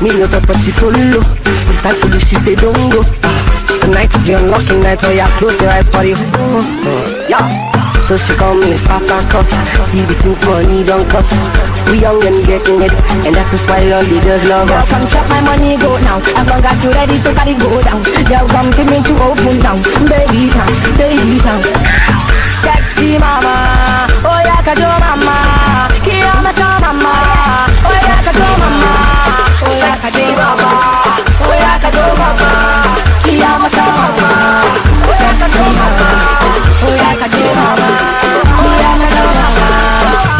Me not up but she follow. We start to do she say don't go. Tonight is your unlucky night so yeah close your eyes for you. Yeah so she call me Papa Cuss See the things money don't cost. We young and getting it And that is why all the girls love us. Come drop my money go now As long as you ready to carry go down. Girl come give me to open down Baby now, baby now Sexy mama Oh yeah, kajo mama mama. Oya ka do mama. Oya ka do baba. Oya ka do baba. Iya masa mama. Oya ka do mama. Oya ka do mama. Oya ka do mama.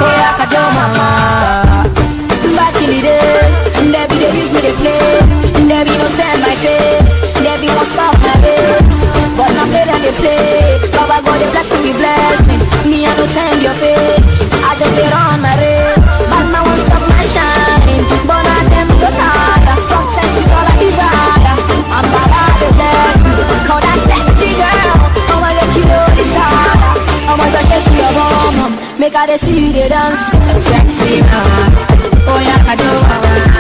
Oya ka do mama. Back in the days there be they use me they play. There be no stand my face. There be no stop my face. But now play that they play. Baba god they bless to be blessed. gotta see the dance. Sexy man, oh yeah, I do.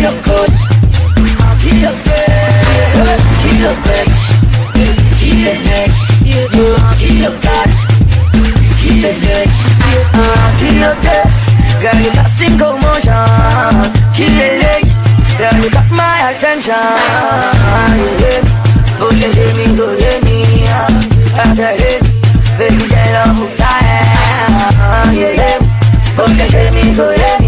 Heel goed, heel goed, heel goed, heel niks, heel goed, heel niks, heel good. Girl, you got single motion, heel it. Girl, you got my attention. Yeah. Oh, yeah, yeah, me, go, yeah, me. After it, baby, tell her who I am. Yeah, yeah. Oh, yeah, yeah, me, go, yeah.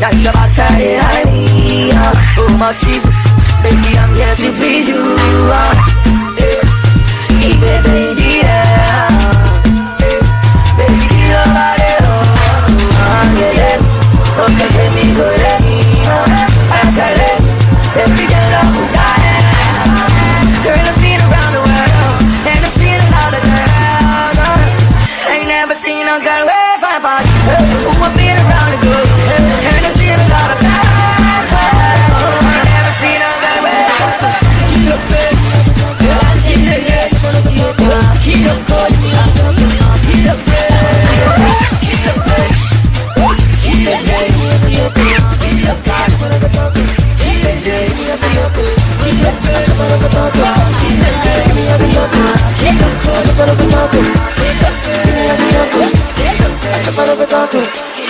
난 저마차에 할리야 Oh my Jesus Baby I'm here to be you ah. I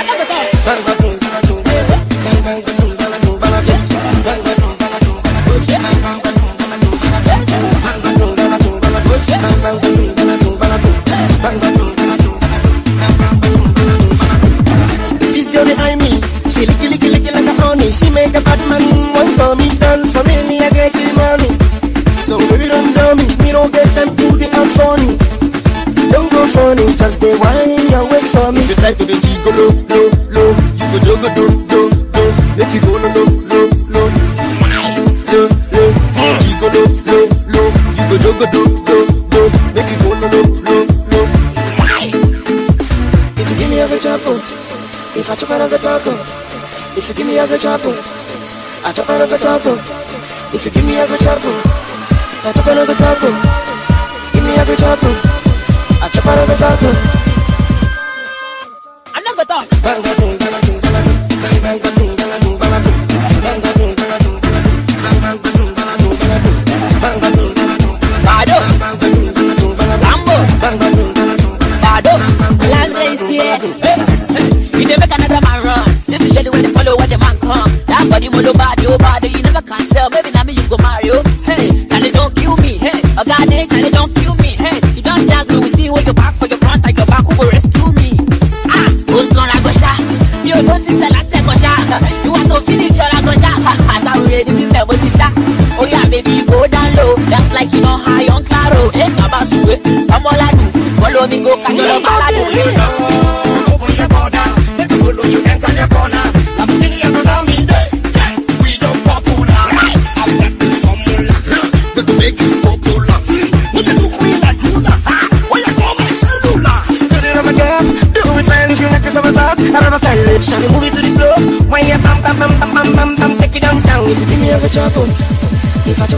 don't know.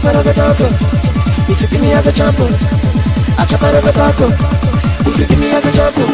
chop out of the taco. If you give me as a chopper, I chop out of a taco. If you give me as a chopper.